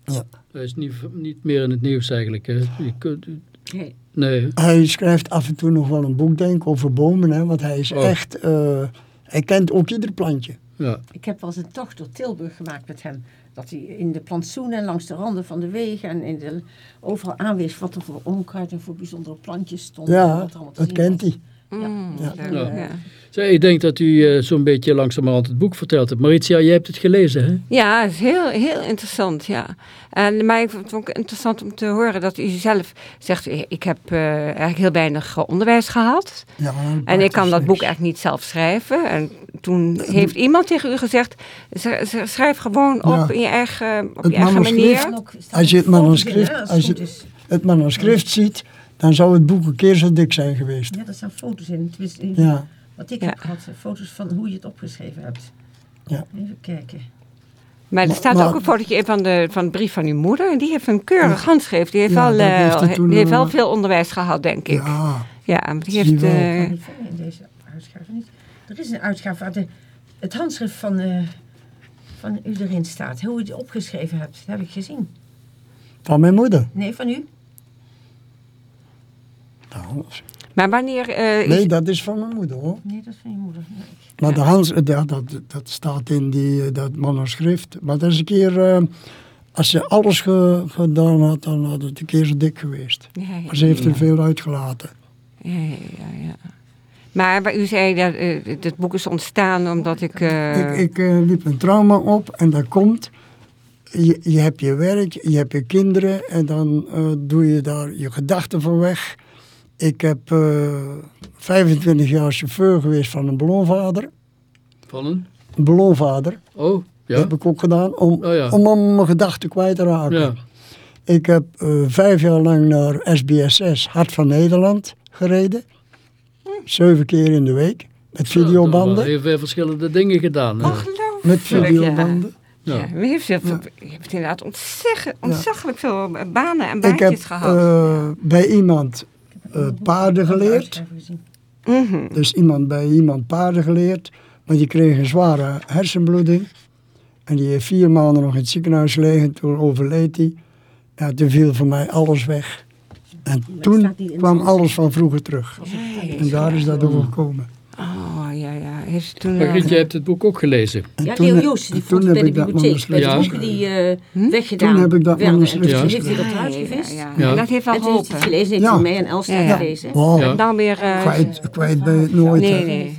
ja. Ja. Hij is niet, niet meer in het nieuws eigenlijk. Hè? Je kunt, Nee. Nee. Hij schrijft af en toe nog wel een boek, denk ik, over bomen. Hè, want hij is Oh. echt... eh, hij kent ook ieder plantje. Ja. Ik heb wel eens een tocht door Tilburg gemaakt met hem. Dat hij in de plantsoenen en langs de randen van de wegen en in de, overal aanwees wat er voor onkruid en voor bijzondere plantjes stond. en Ja, wat allemaal te dat zien kent was. hij. Mm, Ja. zo, Ja. ja. Zeg, ik denk dat u eh, zo'n beetje langzamerhand het boek verteld hebt. Maritia, jij hebt het gelezen, hè? Ja, het is heel, heel interessant, ja. En, maar ik vond het ook interessant om te horen dat u zelf zegt... ik heb eh, eigenlijk heel weinig eh, onderwijs gehad. Ja, En ik kan dat boek echt. eigenlijk niet zelf schrijven. En toen heeft iemand tegen u gezegd... "Sch- sch- schrijf gewoon op Ja. in je eigen, op Het je eigen manier. Als je het manuscript- als je-. Het manuscript ziet, dan zou het boek een keer zo dik zijn geweest. Ja, daar staan foto's in. Tenminste, in Ja, Wat ik Ja. heb gehad, eh, foto's van hoe je het opgeschreven hebt. Ja. Even kijken. Maar er Maar- staat maar- ook een fotootje in van de, van de brief van uw moeder. En die heeft een keurig handschrift. Die heeft, Ja, wel, dat eh, heeft hij toen, die heeft wel eh, veel onderwijs gehad, denk ik. Ja, ja. maar die heeft... eh, vinden in deze uitgave niet. Er is een uitgave waar de, het handschrift van, eh, van u erin staat. Hoe u het opgeschreven hebt, dat heb ik gezien. Van mijn moeder. Nee, van u? Nou, maar wanneer... eh, is- nee, dat is van mijn moeder hoor. Nee, dat is van je moeder. Nee. Maar de Hans, ja, dat, dat staat in die, eh, dat manuscript. Maar dat is een keer, eh, als ze alles ge- gedaan had, dan had het een keer zo dik geweest. ja, ja, Maar ze heeft er veel uitgelaten. ja, ja, ja. Maar u zei dat eh, het boek is ontstaan omdat ik... eh, Ik, ik eh, liep een trauma op en dat komt. Je, je hebt je werk, je hebt je kinderen en dan eh, doe je daar je gedachten van weg. Ik heb eh 25 jaar chauffeur geweest van een ballonvader. Van een? Een ballonvader, Oh, dat ja. heb ik ook gedaan, om, Oh ja. om, om mijn gedachten kwijt te raken. Ja. Ik heb eh, vijf jaar lang naar SBSS Hart van Nederland gereden. Zeven keer in de week. Met Zo, videobanden. Heel veel verschillende dingen gedaan. Ongelooflijk, Met videobanden. Ja. Ja. Ja, maar je, heeft, hebt inderdaad ontzag, ontzaglijk veel banen en Ik heb baantjes gehad. eh, bij iemand eh, paarden geleerd. Dus iemand bij iemand paarden geleerd. Maar die kreeg een zware hersenbloeding. En die heeft vier maanden nog in het ziekenhuis gelegen. Toen overleed hij. Ja, toen viel voor mij alles weg. En toen kwam alles van vroeger terug. En daar is dat over gekomen. Oh ja, heeft ze toen... Maar eh, jij hebt het boek ook gelezen. En Ja, Leo heb- Joosten, die toen vond het bij heb de ik dat bibliotheek. Bij de boeken die eh, Hm? weggedaan Toen heb ik dat. En manuscript Ja. heeft hij dat eruit gevist. ja, Ja. ja. Dat heeft wel En toen heeft hij het geholpen. gelezen, heeft Ja. hij mij en ja. gelezen. Wow, Ja. Dan weer... eh, kwijt, kwijt ben je het nooit. Nee, hè. nee.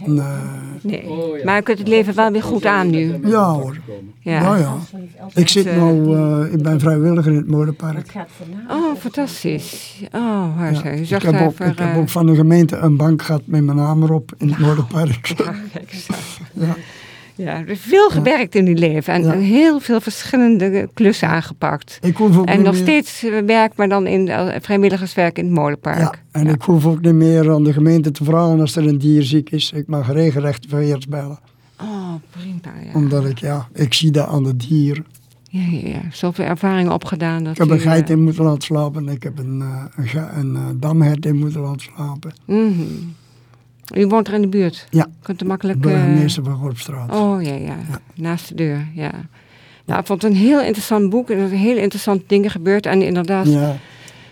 Nee. Oh, ja. Maar je kunt het leven wel weer goed aan nu. Ja hoor. Ja. Ja, ja. Ik zit eh, nou, eh, ik ben vrijwilliger in het modepark. Het gaat vanavond. Oh, fantastisch. Oh, waar Ja. ze. Je Ik heb, ook, ik heb ook van de gemeente een bank gehad met mijn naam erop in het modepark. aan. Ja. Ja, er is veel gewerkt in uw leven en Ja. heel veel verschillende klussen aangepakt. Ik hoef ook En niet nog meer, steeds eh, werk, maar dan in eh, vrijwilligerswerk in het molenpark. Ja, en ik hoef ook niet meer aan de gemeente te vragen als er een dier ziek is. Ik mag regelrecht veearts bellen. Oh, prima. Ja. Omdat ik, ja, ik zie dat aan de dier. Ja, ja, ja. Zoveel ervaring opgedaan. Dat Ik heb een geit eh, in moeten laten slapen. Ik heb een, een, damhert in moeten laten slapen. mhm. U woont er in de buurt? Ja. Kunt u makkelijk... eh, Burgemeester van Gorpstraat. Oh, ja, ja, Naast de deur, ja. Nou, ik vond het een heel interessant boek. En er zijn hele interessante dingen gebeurd. En inderdaad, Ja,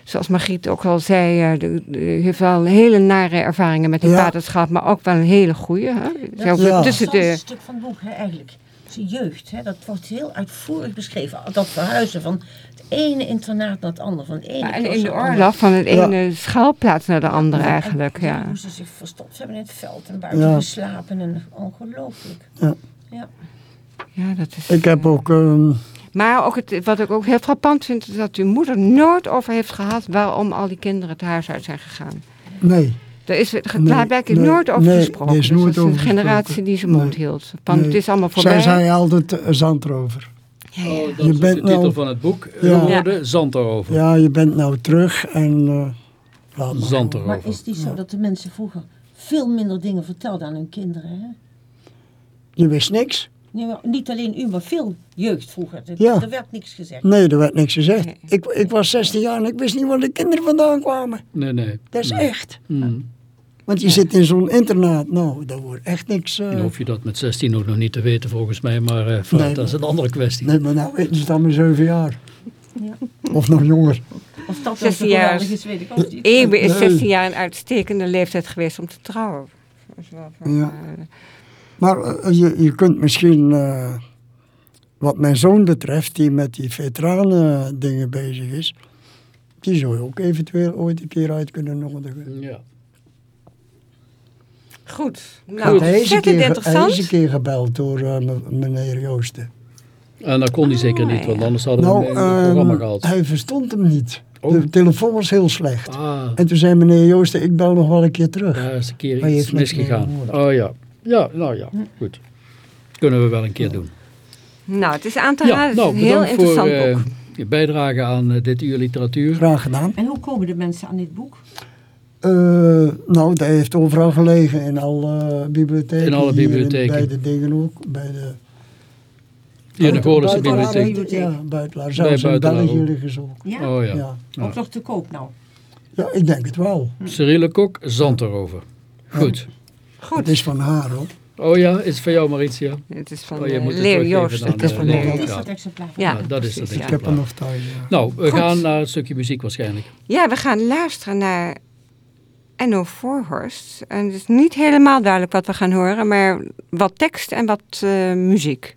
zoals Margriet ook al zei... eh, u heeft wel hele nare ervaringen met die Ja. paterschap... maar ook wel een hele goede. Hè? Zelfs Ja. tussen Dat is de... een stuk van het boek, hè, eigenlijk. Zijn jeugd, hè, dat wordt heel uitvoerig beschreven. Dat verhuizen van ene internaat naar het andere. Van het ene Ja, en in de oorlog van het Ja. ene schuilplaats naar de andere eigenlijk, En ja. hoe ze zich verstopt hebben in het veld en buiten Ja. geslapen. En ongelooflijk. Ja. Ja. Ja, dat is... ik heb eh, ook... ehm, Maar ook het, wat ik ook heel frappant vind, is dat uw moeder nooit over heeft gehad waarom al die kinderen het huis uit zijn gegaan. nee, Daar is Nee, blijkbaar nee, nooit over nee, gesproken. er is Dus nooit dat is over een generatie die zijn mond Nee. hield. Van, Nee. Het is allemaal voorbij. zij zei altijd uh, zand erover. Ja. Oh, dat Je is bent de titel nou- van het boek. Ja. Geworden, Zand erover. Ja, je bent nou terug en... eh laat maar. Zand Maar is het niet zo dat de mensen vroeger veel minder dingen vertelden aan hun kinderen? Hè? Je wist niks. Nee, maar niet alleen u, maar veel jeugd vroeger. Er, Ja. er werd niks gezegd. Nee, er werd niks gezegd. Nee. Ik, ik was 16 jaar en ik wist niet waar de kinderen vandaan kwamen. Nee, nee. Dat is nee. echt. Hmm. Want je zit in zo'n internaat. Nou, daar wordt echt niks... eh, Dan hoef je dat met 16 ook nog niet te weten volgens mij, maar eh, vooruit, Nee, dat is een andere kwestie. Nee, maar nou weten ze al met 7 jaar. Ja. Of nog jonger. Of dat 16 wel jaar. is, weet ik ook niet. Ewe is Nee. 16 jaar een uitstekende leeftijd geweest om te trouwen. Dat Ja. eh, Maar je, je kunt misschien... eh, wat mijn zoon betreft, die met die veteranen dingen bezig is... Die zou je ook eventueel ooit een keer uit kunnen nodigen. Ja. Goed. Nou, hij, is een keer, hij interessant. is een keer gebeld door eh, meneer Joosten. En dat kon hij zeker Oh, niet, want ja. anders hadden we Nou, hem in het programma ehm, gehaald. hij verstond hem niet. Oh. De telefoon was heel slecht. Ah, En toen zei meneer Joosten, ik bel nog wel een keer terug. daar is een keer Hij iets misgegaan. Oh ja. Ja, nou ja, goed. Kunnen we wel een keer doen. Nou, het is aan te Ja, raden. nou, een heel bedankt voor interessant eh, boek. je bijdrage aan eh, dit uur literatuur. Graag gedaan. En hoe komen de mensen aan dit boek? Eh, nou, dat heeft overal gelegen. In alle bibliotheken. In alle hier bibliotheken. bij de dingen ook. Bij de Hier in de bibliotheek. Ja, buitelaar. Zelfs in België ook. liggen ze ook. Ja? Oh ja. Ja. Ja. Ook nog te koop nou. ja, ik denk het wel. Cyrille Kok, Zand erover. Goed. Het is van haar hoor. Oh ja, is het van jou Maritia? Het is van Oh, je eh, moet het Joost. is eh, van. Leo Dit is Ja. het exemplaar. Ja, Ja, dat is precies, het ja. Ik heb er nog thuis. Ja. Nou, we Goed. gaan naar het stukje muziek waarschijnlijk. Ja, we gaan luisteren naar Enno Voorhorst. En het is niet helemaal duidelijk wat we gaan horen, maar wat tekst en wat eh, muziek.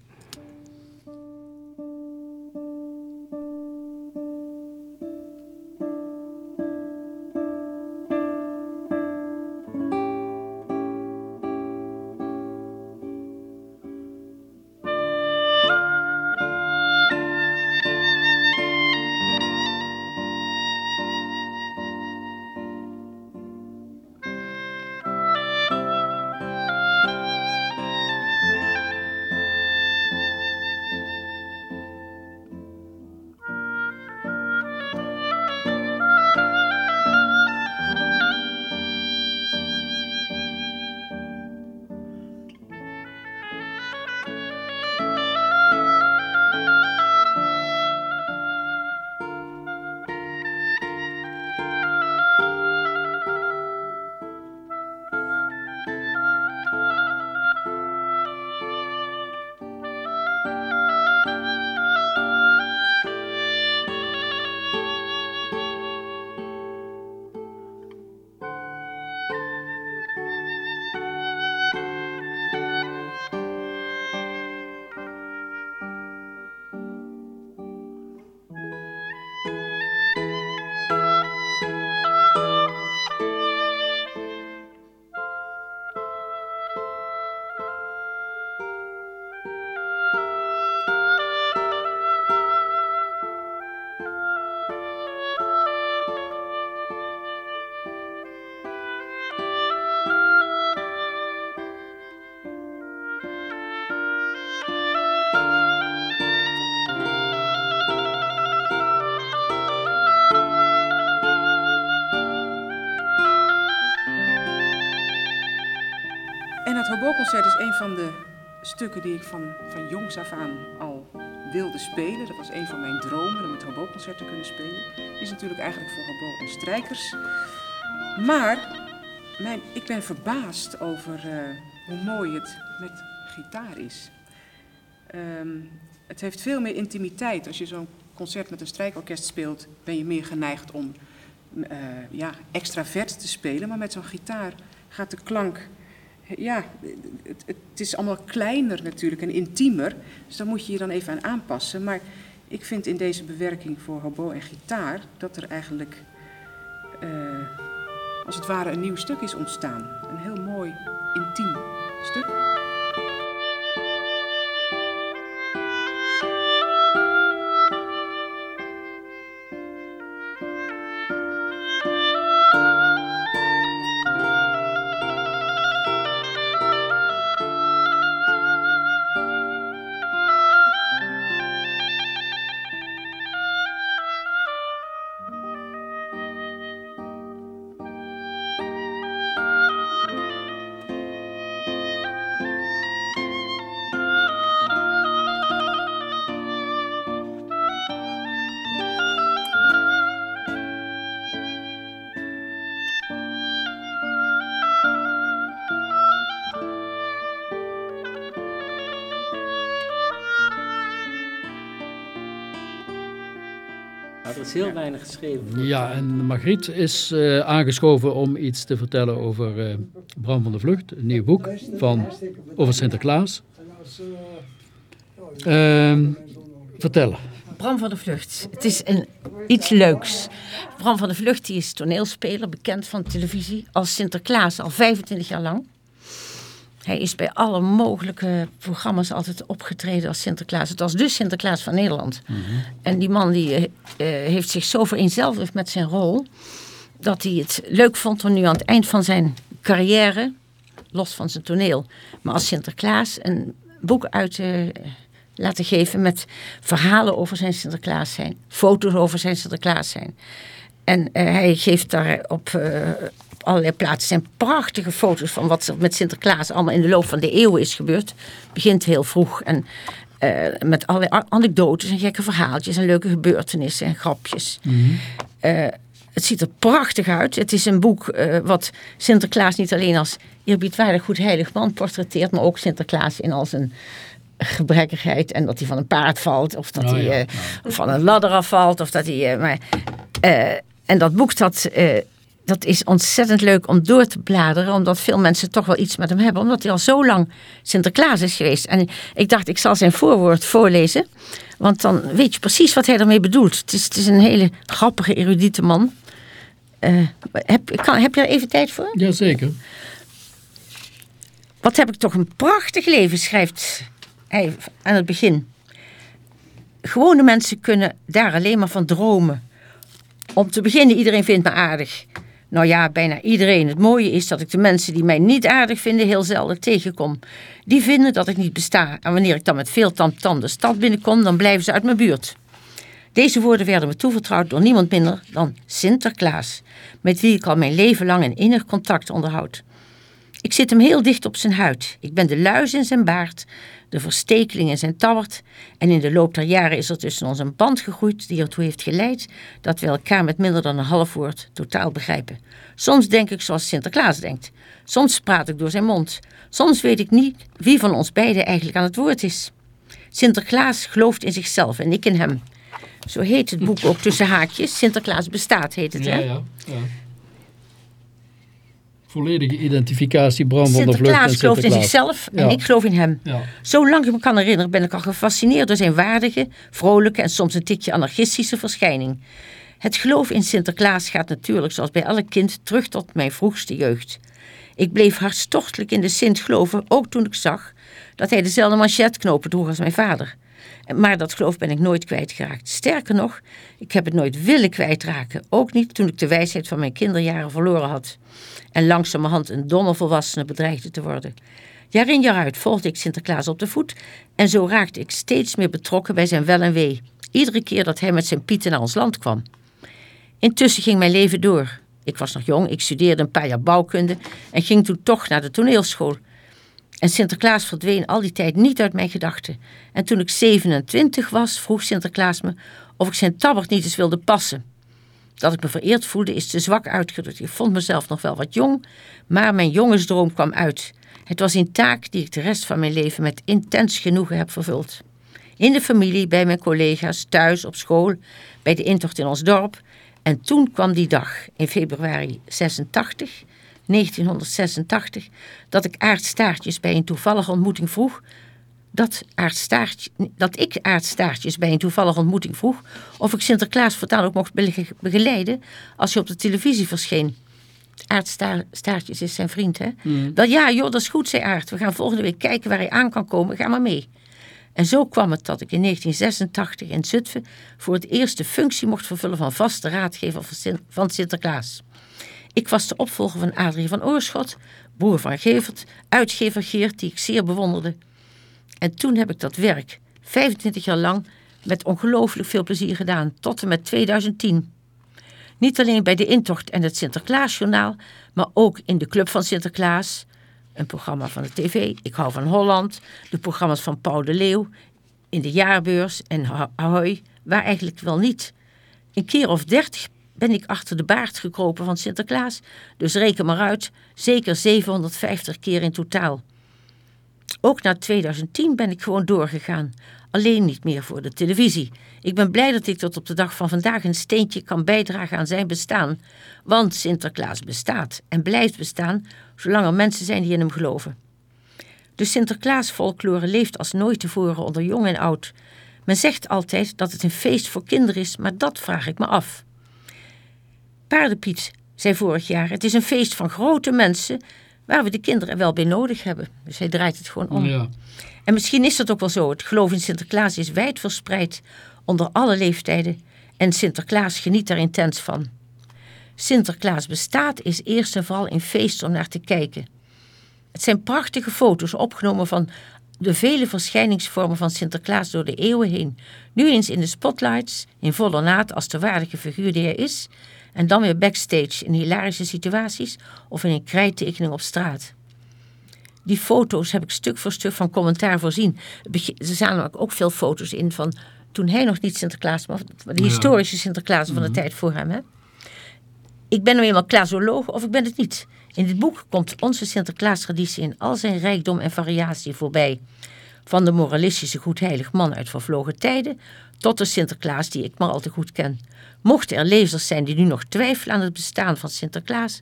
Hobo-concert is een van de stukken die ik van, van jongs af aan al wilde spelen. Dat was een van mijn dromen om het Hobo-concert te kunnen spelen. Is natuurlijk eigenlijk voor hobo en strijkers. Maar mijn, ik ben verbaasd over uh, hoe mooi het met gitaar is. Um, het heeft veel meer intimiteit. Als je zo'n concert met een strijkorkest speelt, ben je meer geneigd om uh, ja, extravert te spelen. Maar met zo'n gitaar gaat de klank. Ja, het, het, is allemaal kleiner natuurlijk en intiemer. Dus daar moet je je dan even aan aanpassen. Maar ik vind in deze bewerking voor hobo en gitaar dat er eigenlijk uh, als het ware een nieuw stuk is ontstaan. Een heel mooi, intiem stuk. Is heel weinig geschreven. Ja, en Margriet is uh, aangeschoven om iets te vertellen over uh, Bram van de Vlucht. Een nieuw boek van, over Sinterklaas. Uh, vertellen. Bram van de Vlucht. Het is een, iets leuks. Bram van de Vlucht die is toneelspeler, bekend van televisie. Als Sinterklaas al 25 jaar lang. Hij is bij alle mogelijke programma's altijd opgetreden als Sinterklaas. Het was dus Sinterklaas van Nederland. Mhm. En die man die, uh, heeft zich zo vereenzelvigd met zijn rol... dat hij het leuk vond om nu aan het eind van zijn carrière... los van zijn toneel, maar als Sinterklaas... een boek uit te laten geven met verhalen over zijn Sinterklaas zijn. Foto's over zijn Sinterklaas zijn. En uh, hij geeft daar op, op allerlei plaatsen zijn prachtige foto's van wat er met Sinterklaas allemaal in de loop van de eeuwen is gebeurd. Begint heel vroeg en uh, met allerlei anekdotes en gekke verhaaltjes en leuke gebeurtenissen en grapjes. Mm het ziet er prachtig uit. Het is een boek wat Sinterklaas niet alleen als eerbiedwaardig goed heilig man portretteert, maar ook Sinterklaas in al zijn gebrekkigheid en dat hij van een paard valt of dat oh, hij ja. van een ladder afvalt of dat hij. maar, en dat boek dat, dat is ontzettend leuk om door te bladeren. Omdat veel mensen toch wel iets met hem hebben. Omdat hij al zo lang Sinterklaas is geweest. En ik dacht, ik zal zijn voorwoord voorlezen. Want dan weet je precies wat hij ermee bedoelt. Het is, het is een hele grappige, erudite man. Uh, heb, kan, heb je er even tijd voor? Jazeker. Wat heb ik toch een prachtig leven, schrijft hij aan het begin. Gewone mensen kunnen daar alleen maar van dromen. Om te beginnen, iedereen vindt me aardig. Nou ja, bijna iedereen. Het mooie is dat ik de mensen die mij niet aardig vinden heel zelden tegenkom. Die vinden dat ik niet besta. En wanneer ik dan met veel tamtam de stad binnenkom, dan blijven ze uit mijn buurt. Deze woorden werden me toevertrouwd door niemand minder dan Sinterklaas, met wie ik al mijn leven lang een innig contact onderhoud. Ik zit hem heel dicht op zijn huid. Ik ben de luis in zijn baard, de verstekeling in zijn tabbert. En in de loop der jaren is er tussen ons een band gegroeid die ertoe heeft geleid dat we elkaar met minder dan een half woord totaal begrijpen. Soms denk ik zoals Sinterklaas denkt. Soms praat ik door zijn mond. Soms weet ik niet wie van ons beiden eigenlijk aan het woord is. Sinterklaas gelooft in zichzelf en ik in hem. Zo heet het boek ook tussen haakjes. Sinterklaas bestaat, heet het, hè? Ja, ja, ja volledige identificatie Bram van der Vlucht Sinterklaas gelooft in zichzelf en ik geloof in hem. Ja. Zolang ik me kan herinneren ben ik al gefascineerd door zijn waardige, vrolijke en soms een tikje anarchistische verschijning. Het geloof in Sinterklaas gaat natuurlijk, zoals bij elk kind, terug tot mijn vroegste jeugd. Ik bleef hartstochtelijk in de Sint geloven, ook toen ik zag dat hij dezelfde manchetknopen droeg als mijn vader. Maar dat geloof ben ik nooit kwijtgeraakt. Sterker nog, ik heb het nooit willen kwijtraken. Ook niet toen ik de wijsheid van mijn kinderjaren verloren had. En langzamerhand een domme volwassene bedreigde te worden. Jaar in jaar uit volgde ik Sinterklaas op de voet. En zo raakte ik steeds meer betrokken bij zijn wel en wee. Iedere keer dat hij met zijn pieten naar ons land kwam. Intussen ging mijn leven door. Ik was nog jong, ik studeerde een paar jaar bouwkunde en ging toen toch naar de toneelschool. En Sinterklaas verdween al die tijd niet uit mijn gedachten. En toen ik 27 was, vroeg Sinterklaas me of ik zijn tabbert niet eens wilde passen. Dat ik me vereerd voelde is te zwak uitgedrukt. Ik vond mezelf nog wel wat jong, maar mijn jongensdroom kwam uit. Het was een taak die ik de rest van mijn leven met intens genoegen heb vervuld. In de familie, bij mijn collega's, thuis, op school, bij de intocht in ons dorp. En toen kwam die dag, in februari 86, 1986, dat ik aardstaartjes bij een toevallige ontmoeting vroeg dat, dat ik aardstaartjes bij een toevallige ontmoeting vroeg of ik Sinterklaas voortaan ook mocht begeleiden als hij op de televisie verscheen. Aardstaartjes is zijn vriend, hè? Mm. Wel ja, joh, dat is goed, zei Aard. We gaan volgende week kijken waar hij aan kan komen. Ga maar mee. En zo kwam het dat ik in 1986 in Zutphen voor het eerst de functie mocht vervullen van vaste raadgever van Sinterklaas. Ik was de opvolger van Adrie van Oorschot, broer van Gevert, uitgever Geert, die ik zeer bewonderde. En toen heb ik dat werk 25 jaar lang met ongelooflijk veel plezier gedaan, tot en met 2010. Niet alleen bij de intocht en het Sinterklaasjournaal, maar ook in de Club van Sinterklaas, een programma van de tv, Ik hou van Holland, de programma's van Paul de Leeuw, in de jaarbeurs en Ahoy, waar eigenlijk wel niet. Een keer of dertig ben ik achter de baard gekropen van Sinterklaas, dus reken maar uit, zeker 750 keer in totaal. Ook na 2010 ben ik gewoon doorgegaan. Alleen niet meer voor de televisie. Ik ben blij dat ik tot op de dag van vandaag een steentje kan bijdragen aan zijn bestaan. Want Sinterklaas bestaat en blijft bestaan zolang er mensen zijn die in hem geloven. De Sinterklaas-folklore leeft als nooit tevoren onder jong en oud. Men zegt altijd dat het een feest voor kinderen is, maar dat vraag ik me af. Paardenpiet zei vorig jaar: Het is een feest van grote mensen waar we de kinderen wel bij nodig hebben. Dus hij draait het gewoon om. Ja. En misschien is dat ook wel zo. Het geloof in Sinterklaas is wijd verspreid onder alle leeftijden en Sinterklaas geniet daar intens van. Sinterklaas bestaat is eerst en vooral een feest om naar te kijken. Het zijn prachtige foto's opgenomen van de vele verschijningsvormen van Sinterklaas door de eeuwen heen. Nu eens in de spotlights, in volle naad als de waardige figuur die hij is, en dan weer backstage in hilarische situaties of in een krijttekening op straat. Die foto's heb ik stuk voor stuk van commentaar voorzien. Er staan ook veel foto's in van toen hij nog niet Sinterklaas was, de historische Sinterklaas van de mhm. tijd voor hem. Hè? Ik ben nu eenmaal klasoloog of ik ben het niet. In dit boek komt onze Sinterklaas-traditie in al zijn rijkdom en variatie voorbij. Van de moralistische goedheilig man uit vervlogen tijden tot de Sinterklaas die ik maar al te goed ken. Mochten er lezers zijn die nu nog twijfelen aan het bestaan van Sinterklaas,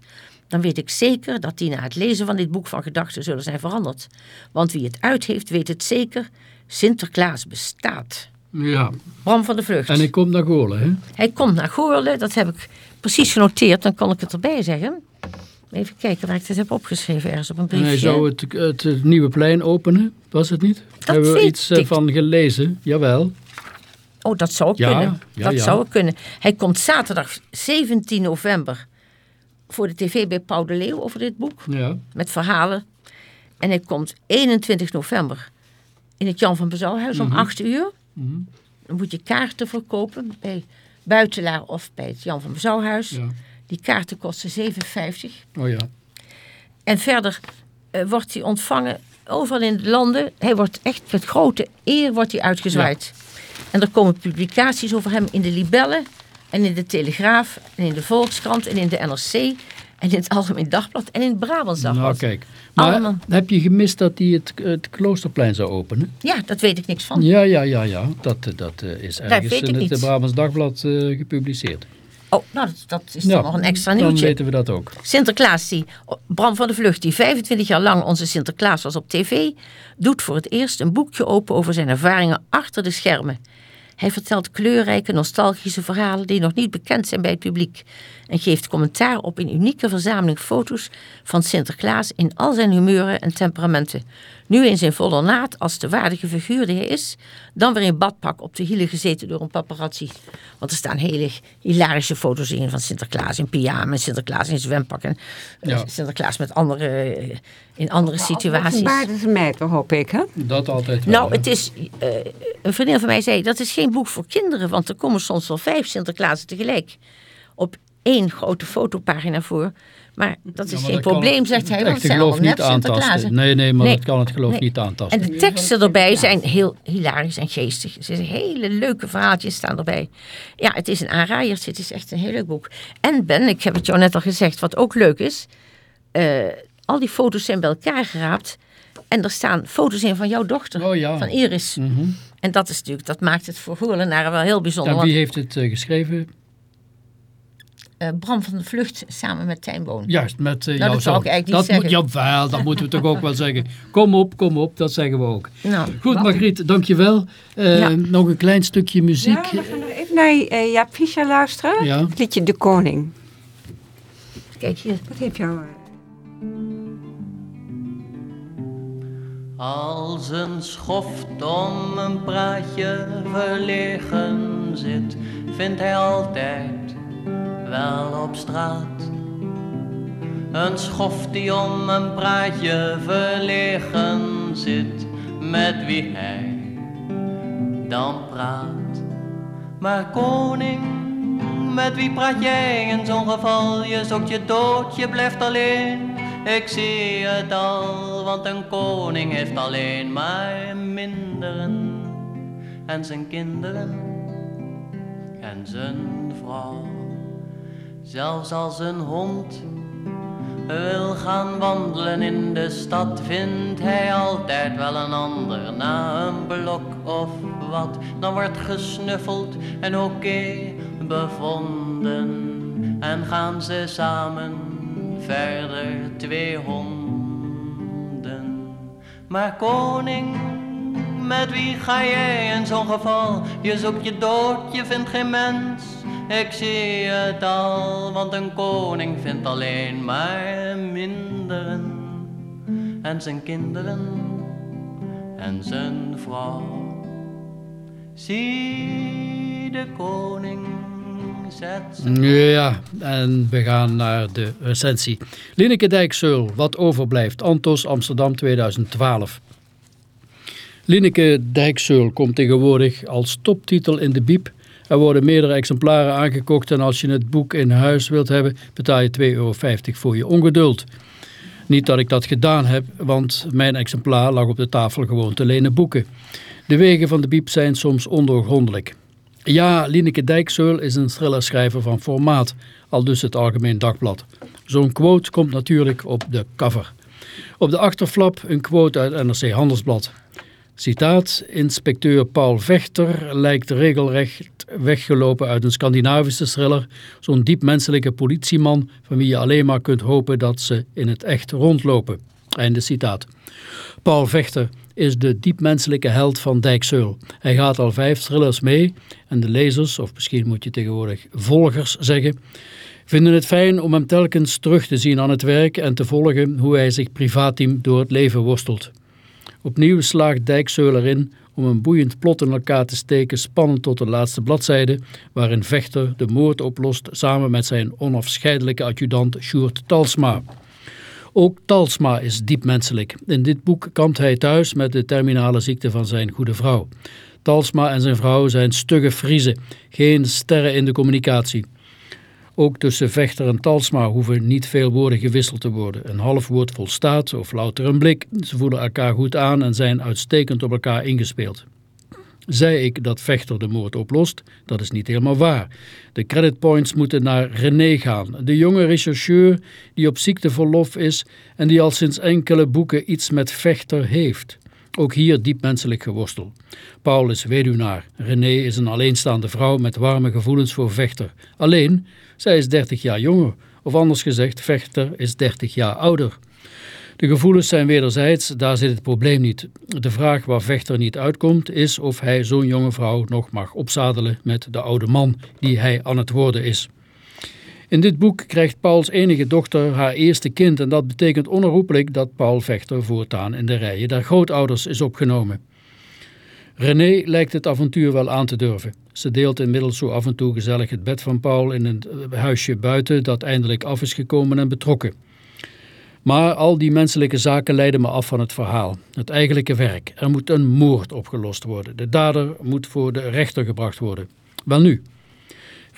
dan weet ik zeker dat die na het lezen van dit boek van gedachten zullen zijn veranderd. Want wie het uit heeft, weet het zeker. Sinterklaas bestaat. Ja. Bram van de Vlucht. En hij komt naar Goorlen, hè? Hij komt naar Goorlen, dat heb ik precies genoteerd, dan kan ik het erbij zeggen. Even kijken waar ik dit heb opgeschreven ergens op een briefje. En hij zou het, het, nieuwe plein openen, was het niet? Dat Hebben we iets eh, ik. van gelezen? Jawel. Oh, dat zou Ja, kunnen. ja, dat ja. zou kunnen. Hij komt zaterdag 17 november voor de tv bij Paul de Leeuw over dit boek. Ja. Met verhalen. En hij komt 21 november in het Jan van Bezouwhuis om 8 uur. Mhm. Dan moet je kaarten verkopen bij Buitelaar of bij het Jan van Bezouwhuis. Ja. Die kaarten kosten 7,50. Oh ja. En verder eh, wordt hij ontvangen overal in de landen. Hij wordt echt met grote eer wordt hij uitgezwaaid. En er komen publicaties over hem in de Libellen en in de Telegraaf en in de Volkskrant en in de NRC en in het Algemeen Dagblad en in het Brabants Dagblad. Nou kijk. Maar Allemaal. heb je gemist dat hij het, het kloosterplein zou openen? Ja, dat weet ik niks van. Ja, ja, ja, ja. Dat, eh, dat eh, is ergens in het niet. Brabants Dagblad eh, gepubliceerd. Oh, nou, dat, dat is Ja, dan nog een extra Dan nieuwtje. weten we dat ook. Sinterklaas, die, Bram van de Vlucht, die 25 jaar lang onze Sinterklaas was op tv, doet voor het eerst een boekje open over zijn ervaringen achter de schermen. Hij vertelt kleurrijke, nostalgische verhalen die nog niet bekend zijn bij het publiek. En geeft commentaar op een unieke verzameling foto's van Sinterklaas in al zijn humeuren en temperamenten. Nu in zijn volle naad als de waardige figuur die hij is, dan weer in badpak op de hielen gezeten door een paparazzi. Want er staan hele hilarische foto's in van Sinterklaas in pyjama, en Sinterklaas in zwempak en eh, Ja. Sinterklaas met andere, eh, in andere situaties. Maar is mij toch, hoop ik, hè? Dat altijd wel. Nou, hè? het is, eh, een vriendin van mij zei, dat is geen boek voor kinderen, want er komen soms wel vijf Sinterklaasen tegelijk op één grote fotopagina voor. Maar dat is Ja, geen dat probleem, het zegt hij, want het zijn geloof allemaal net niet aantasten. Nee, nee, maar Nee. dat kan het geloof Nee. niet aantasten. En de teksten erbij zijn heel hilarisch en geestig. Er zitten hele leuke verhaaltjes staan erbij. Ja, het is een aanraaier. Het is echt een heel leuk boek. En Ben, ik heb het jou net al gezegd, wat ook leuk is. eh, al die foto's zijn bij elkaar geraapt. En er staan foto's in van jouw dochter, Oh ja. van Iris. Mhm. En dat is natuurlijk, dat maakt het voor Goorlenaren wel heel bijzonder. Ja, want, wie heeft het eh, geschreven? Eh, Bram van de Vlucht samen met Tijn Boon. Juist, met uh, Nou, jouw dat zou zoon. ik eigenlijk niet dat moet, jawel, dat moeten we toch ook wel zeggen. Kom op, kom op, dat zeggen we ook. Nou, Goed, Margriet, dankjewel. Uh, Ja. Nog een klein stukje muziek. Ja, we gaan nog even naar uh, Jaap Fischer luisteren. Ja. Het liedje De Koning. kijk hier. Wat heeft jou... Als een schoft om een praatje verlegen zit, vindt hij altijd wel op straat. Een schoft die om een praatje verlegen zit, met wie hij dan praat. Maar koning, met wie praat jij in zo'n geval? Je zoekt je dood, je blijft alleen. Ik zie het al, want een koning heeft alleen maar minderen. En zijn kinderen en zijn vrouw. Zelfs als een hond wil gaan wandelen in de stad, vindt hij altijd wel een ander na een blok of wat. Dan wordt gesnuffeld en oké bevonden en gaan ze samen verder twee honden. Maar koning, met wie ga jij in zo'n geval? Je zoekt je dood, je vindt geen mens. Ik zie het al, want een koning vindt alleen maar minderen. En zijn kinderen en zijn vrouw. Zie de koning Ja, en we gaan naar de recensie. Lineke Dijkseul, Wat overblijft, Antos, Amsterdam 2012. Lineke Dijkseul komt tegenwoordig als toptitel in de biep. Er worden meerdere exemplaren aangekocht en als je het boek in huis wilt hebben, betaal je 2,50 euro voor je ongeduld. Niet dat ik dat gedaan heb, want mijn exemplaar lag op de tafel gewoon te lenen boeken. De wegen van de biep zijn soms ondoorgrondelijk. Ja, Lineke Dijkseul is een thrillerschrijver van formaat, al dus het Algemeen Dagblad. Zo'n quote komt natuurlijk op de cover. Op de achterflap een quote uit NRC Handelsblad. Citaat, inspecteur Paul Vechter lijkt regelrecht weggelopen uit een Scandinavische thriller, zo'n diep menselijke politieman van wie je alleen maar kunt hopen dat ze in het echt rondlopen. Einde citaat. Paul Vechter is de diepmenselijke held van Dijkseul. Hij gaat al vijf thrillers mee en de lezers, of misschien moet je tegenwoordig volgers zeggen, vinden het fijn om hem telkens terug te zien aan het werk en te volgen hoe hij zich privaatteam door het leven worstelt. Opnieuw slaagt Dijkseul erin om een boeiend plot in elkaar te steken, spannend tot de laatste bladzijde, waarin Vechter de moord oplost samen met zijn onafscheidelijke adjudant Sjoerd Talsma. Ook Talsma is diep menselijk. In dit boek kampt hij thuis met de terminale ziekte van zijn goede vrouw. Talsma en zijn vrouw zijn stugge Friezen, geen sterren in de communicatie. Ook tussen Vechter en Talsma hoeven niet veel woorden gewisseld te worden. Een half woord volstaat of louter een blik. Ze voelen elkaar goed aan en zijn uitstekend op elkaar ingespeeld. Zei ik dat Vechter de moord oplost? Dat is niet helemaal waar. De creditpoints moeten naar René gaan, de jonge rechercheur die op ziekteverlof is en die al sinds enkele boeken iets met Vechter heeft. Ook hier diep menselijk geworstel. Paul is weduwnaar. René is een alleenstaande vrouw met warme gevoelens voor Vechter. Alleen, zij is 30 jaar jonger. Of anders gezegd, Vechter is 30 jaar ouder. De gevoelens zijn wederzijds, daar zit het probleem niet. De vraag waar Vechter niet uitkomt is of hij zo'n jonge vrouw nog mag opzadelen met de oude man die hij aan het worden is. In dit boek krijgt Pauls enige dochter haar eerste kind en dat betekent onherroepelijk dat Paul Vechter voortaan in de rijen der grootouders is opgenomen. René lijkt het avontuur wel aan te durven. Ze deelt inmiddels zo af en toe gezellig het bed van Paul in een huisje buiten dat eindelijk af is gekomen en betrokken. Maar al die menselijke zaken leiden me af van het verhaal. Het eigenlijke werk. Er moet een moord opgelost worden. De dader moet voor de rechter gebracht worden. Welnu,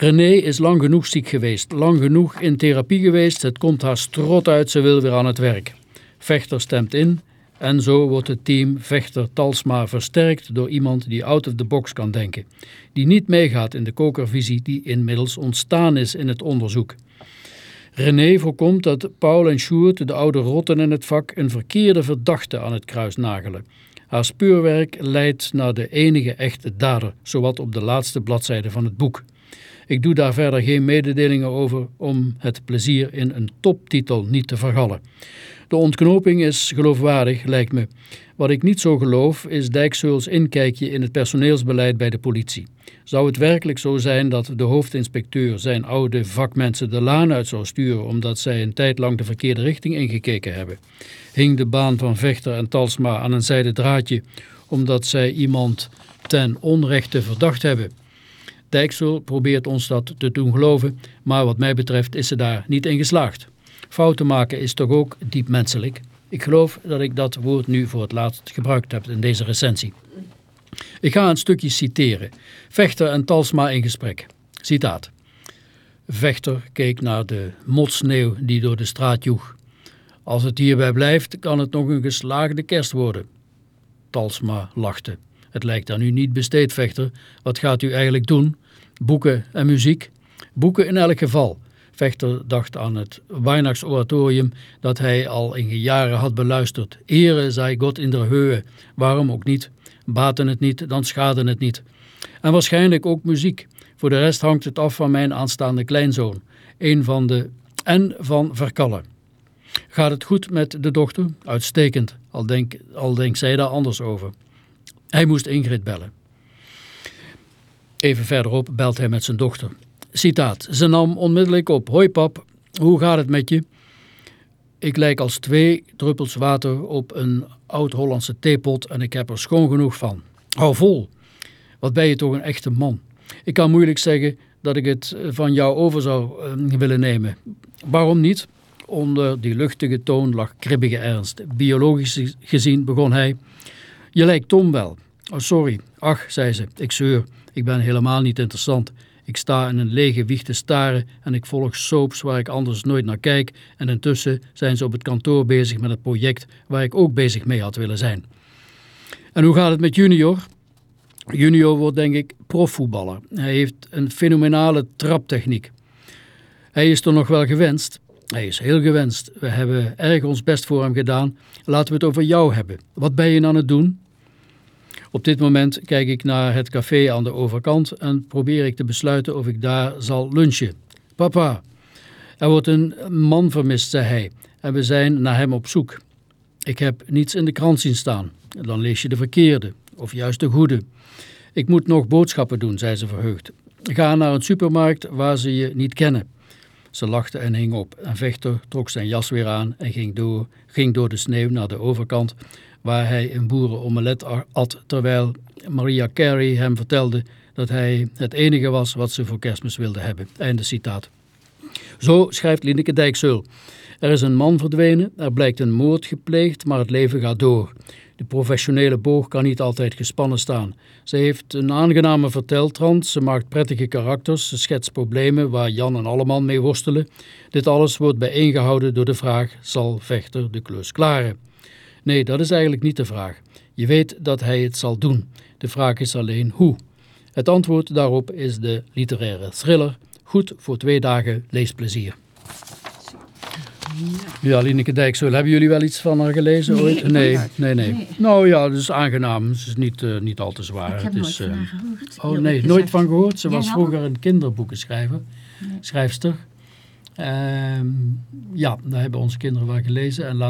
René is lang genoeg ziek geweest, lang genoeg in therapie geweest. Het komt haar strot uit, ze wil weer aan het werk. Vechter stemt in en zo wordt het team Vechter-Talsma versterkt door iemand die out of the box kan denken. Die niet meegaat in de kokervisie die inmiddels ontstaan is in het onderzoek. René voorkomt dat Paul en Sjoerd, de oude rotten in het vak, een verkeerde verdachte aan het kruis nagelen. Haar speurwerk leidt naar de enige echte dader, zowat op de laatste bladzijde van het boek. Ik doe daar verder geen mededelingen over om het plezier in een toptitel niet te vergallen. De ontknoping is geloofwaardig, lijkt me. Wat ik niet zo geloof is Dijkzeuls inkijkje in het personeelsbeleid bij de politie. Zou het werkelijk zo zijn dat de hoofdinspecteur zijn oude vakmensen de laan uit zou sturen omdat zij een tijd lang de verkeerde richting ingekeken hebben? Hing de baan van Vechter en Talsma aan een zijden draadje omdat zij iemand ten onrechte verdacht hebben? Dijksel probeert ons dat te doen geloven, maar wat mij betreft is ze daar niet in geslaagd. Fouten maken is toch ook diep menselijk. Ik geloof dat ik dat woord nu voor het laatst gebruikt heb in deze recensie. Ik ga een stukje citeren. Vechter en Talsma in gesprek. Citaat. Vechter keek naar de motsneeuw die door de straat joeg. Als het hierbij blijft, kan het nog een geslaagde kerst worden. Talsma lachte. Het lijkt aan u niet besteed, Vechter. Wat gaat u eigenlijk doen? Boeken en muziek? Boeken in elk geval. Vechter dacht aan het Weihnachtsoratorium dat hij al in jaren had beluisterd. Ere zij God in der Höhe. Waarom ook niet? Baten het niet, dan schaden het niet. En waarschijnlijk ook muziek. Voor de rest hangt het af van mijn aanstaande kleinzoon. Een van de... en van Verkallen. Gaat het goed met de dochter? Uitstekend, al denkt al denk zij daar anders over. Hij moest Ingrid bellen. Even verderop belt hij met zijn dochter. Citaat. Ze nam onmiddellijk op. Hoi pap, hoe gaat het met je? Ik lijk als twee druppels water op een oud-Hollandse theepot en ik heb er schoon genoeg van. Hou vol. Wat ben je toch een echte man. Ik kan moeilijk zeggen dat ik het van jou over zou uh, willen nemen. Waarom niet? Onder die luchtige toon lag kribbige ernst. Biologisch gezien begon hij. Je lijkt Tom wel. Oh, sorry. Ach, zei ze, ik zeur. Ik ben helemaal niet interessant. Ik sta in een lege wieg te staren en ik volg soaps waar ik anders nooit naar kijk en intussen zijn ze op het kantoor bezig met het project waar ik ook bezig mee had willen zijn. En hoe gaat het met Junior? Junior wordt denk ik profvoetballer. Hij heeft een fenomenale traptechniek. Hij is er nog wel gewenst. Hij is heel gewenst. We hebben erg ons best voor hem gedaan. Laten we het over jou hebben. Wat ben je aan het doen? Op dit moment kijk ik naar het café aan de overkant en probeer ik te besluiten of ik daar zal lunchen. Papa, er wordt een man vermist, zei hij, en we zijn naar hem op zoek. Ik heb niets in de krant zien staan. Dan lees je de verkeerde, of juist de goede. Ik moet nog boodschappen doen, zei ze verheugd. Ga naar een supermarkt waar ze je niet kennen. Ze lachte en hing op en Vechter trok zijn jas weer aan en ging door, ging door de sneeuw naar de overkant waar hij een boerenomelet at terwijl Maria Carey hem vertelde dat hij het enige was wat ze voor kerstmis wilde hebben. Einde citaat. Zo schrijft Lineke Dijkseul. Er is een man verdwenen, er blijkt een moord gepleegd, maar het leven gaat door. De professionele boog kan niet altijd gespannen staan. Ze heeft een aangename verteltrand, ze maakt prettige karakters, ze schetst problemen waar Jan en Alleman mee worstelen. Dit alles wordt bijeengehouden door de vraag, zal Vechter de klus klaren? Nee, dat is eigenlijk niet de vraag. Je weet dat hij het zal doen. De vraag is alleen hoe. Het antwoord daarop is de literaire thriller. Goed voor twee dagen leesplezier. Ja, Lineke Dijksel, hebben jullie wel iets van haar gelezen Nee, ooit? Nee, nee, nee, Nee. Nou ja, het is aangenaam. Het is niet, eh, niet al te zwaar. Ik heb het nooit van eh, haar gehoord. Oh nee, gezegd. nooit van gehoord. Ze Jij was wel? vroeger een kinderboekenschrijver, schrijfster. Ehm, ja, daar hebben onze kinderen wel gelezen en later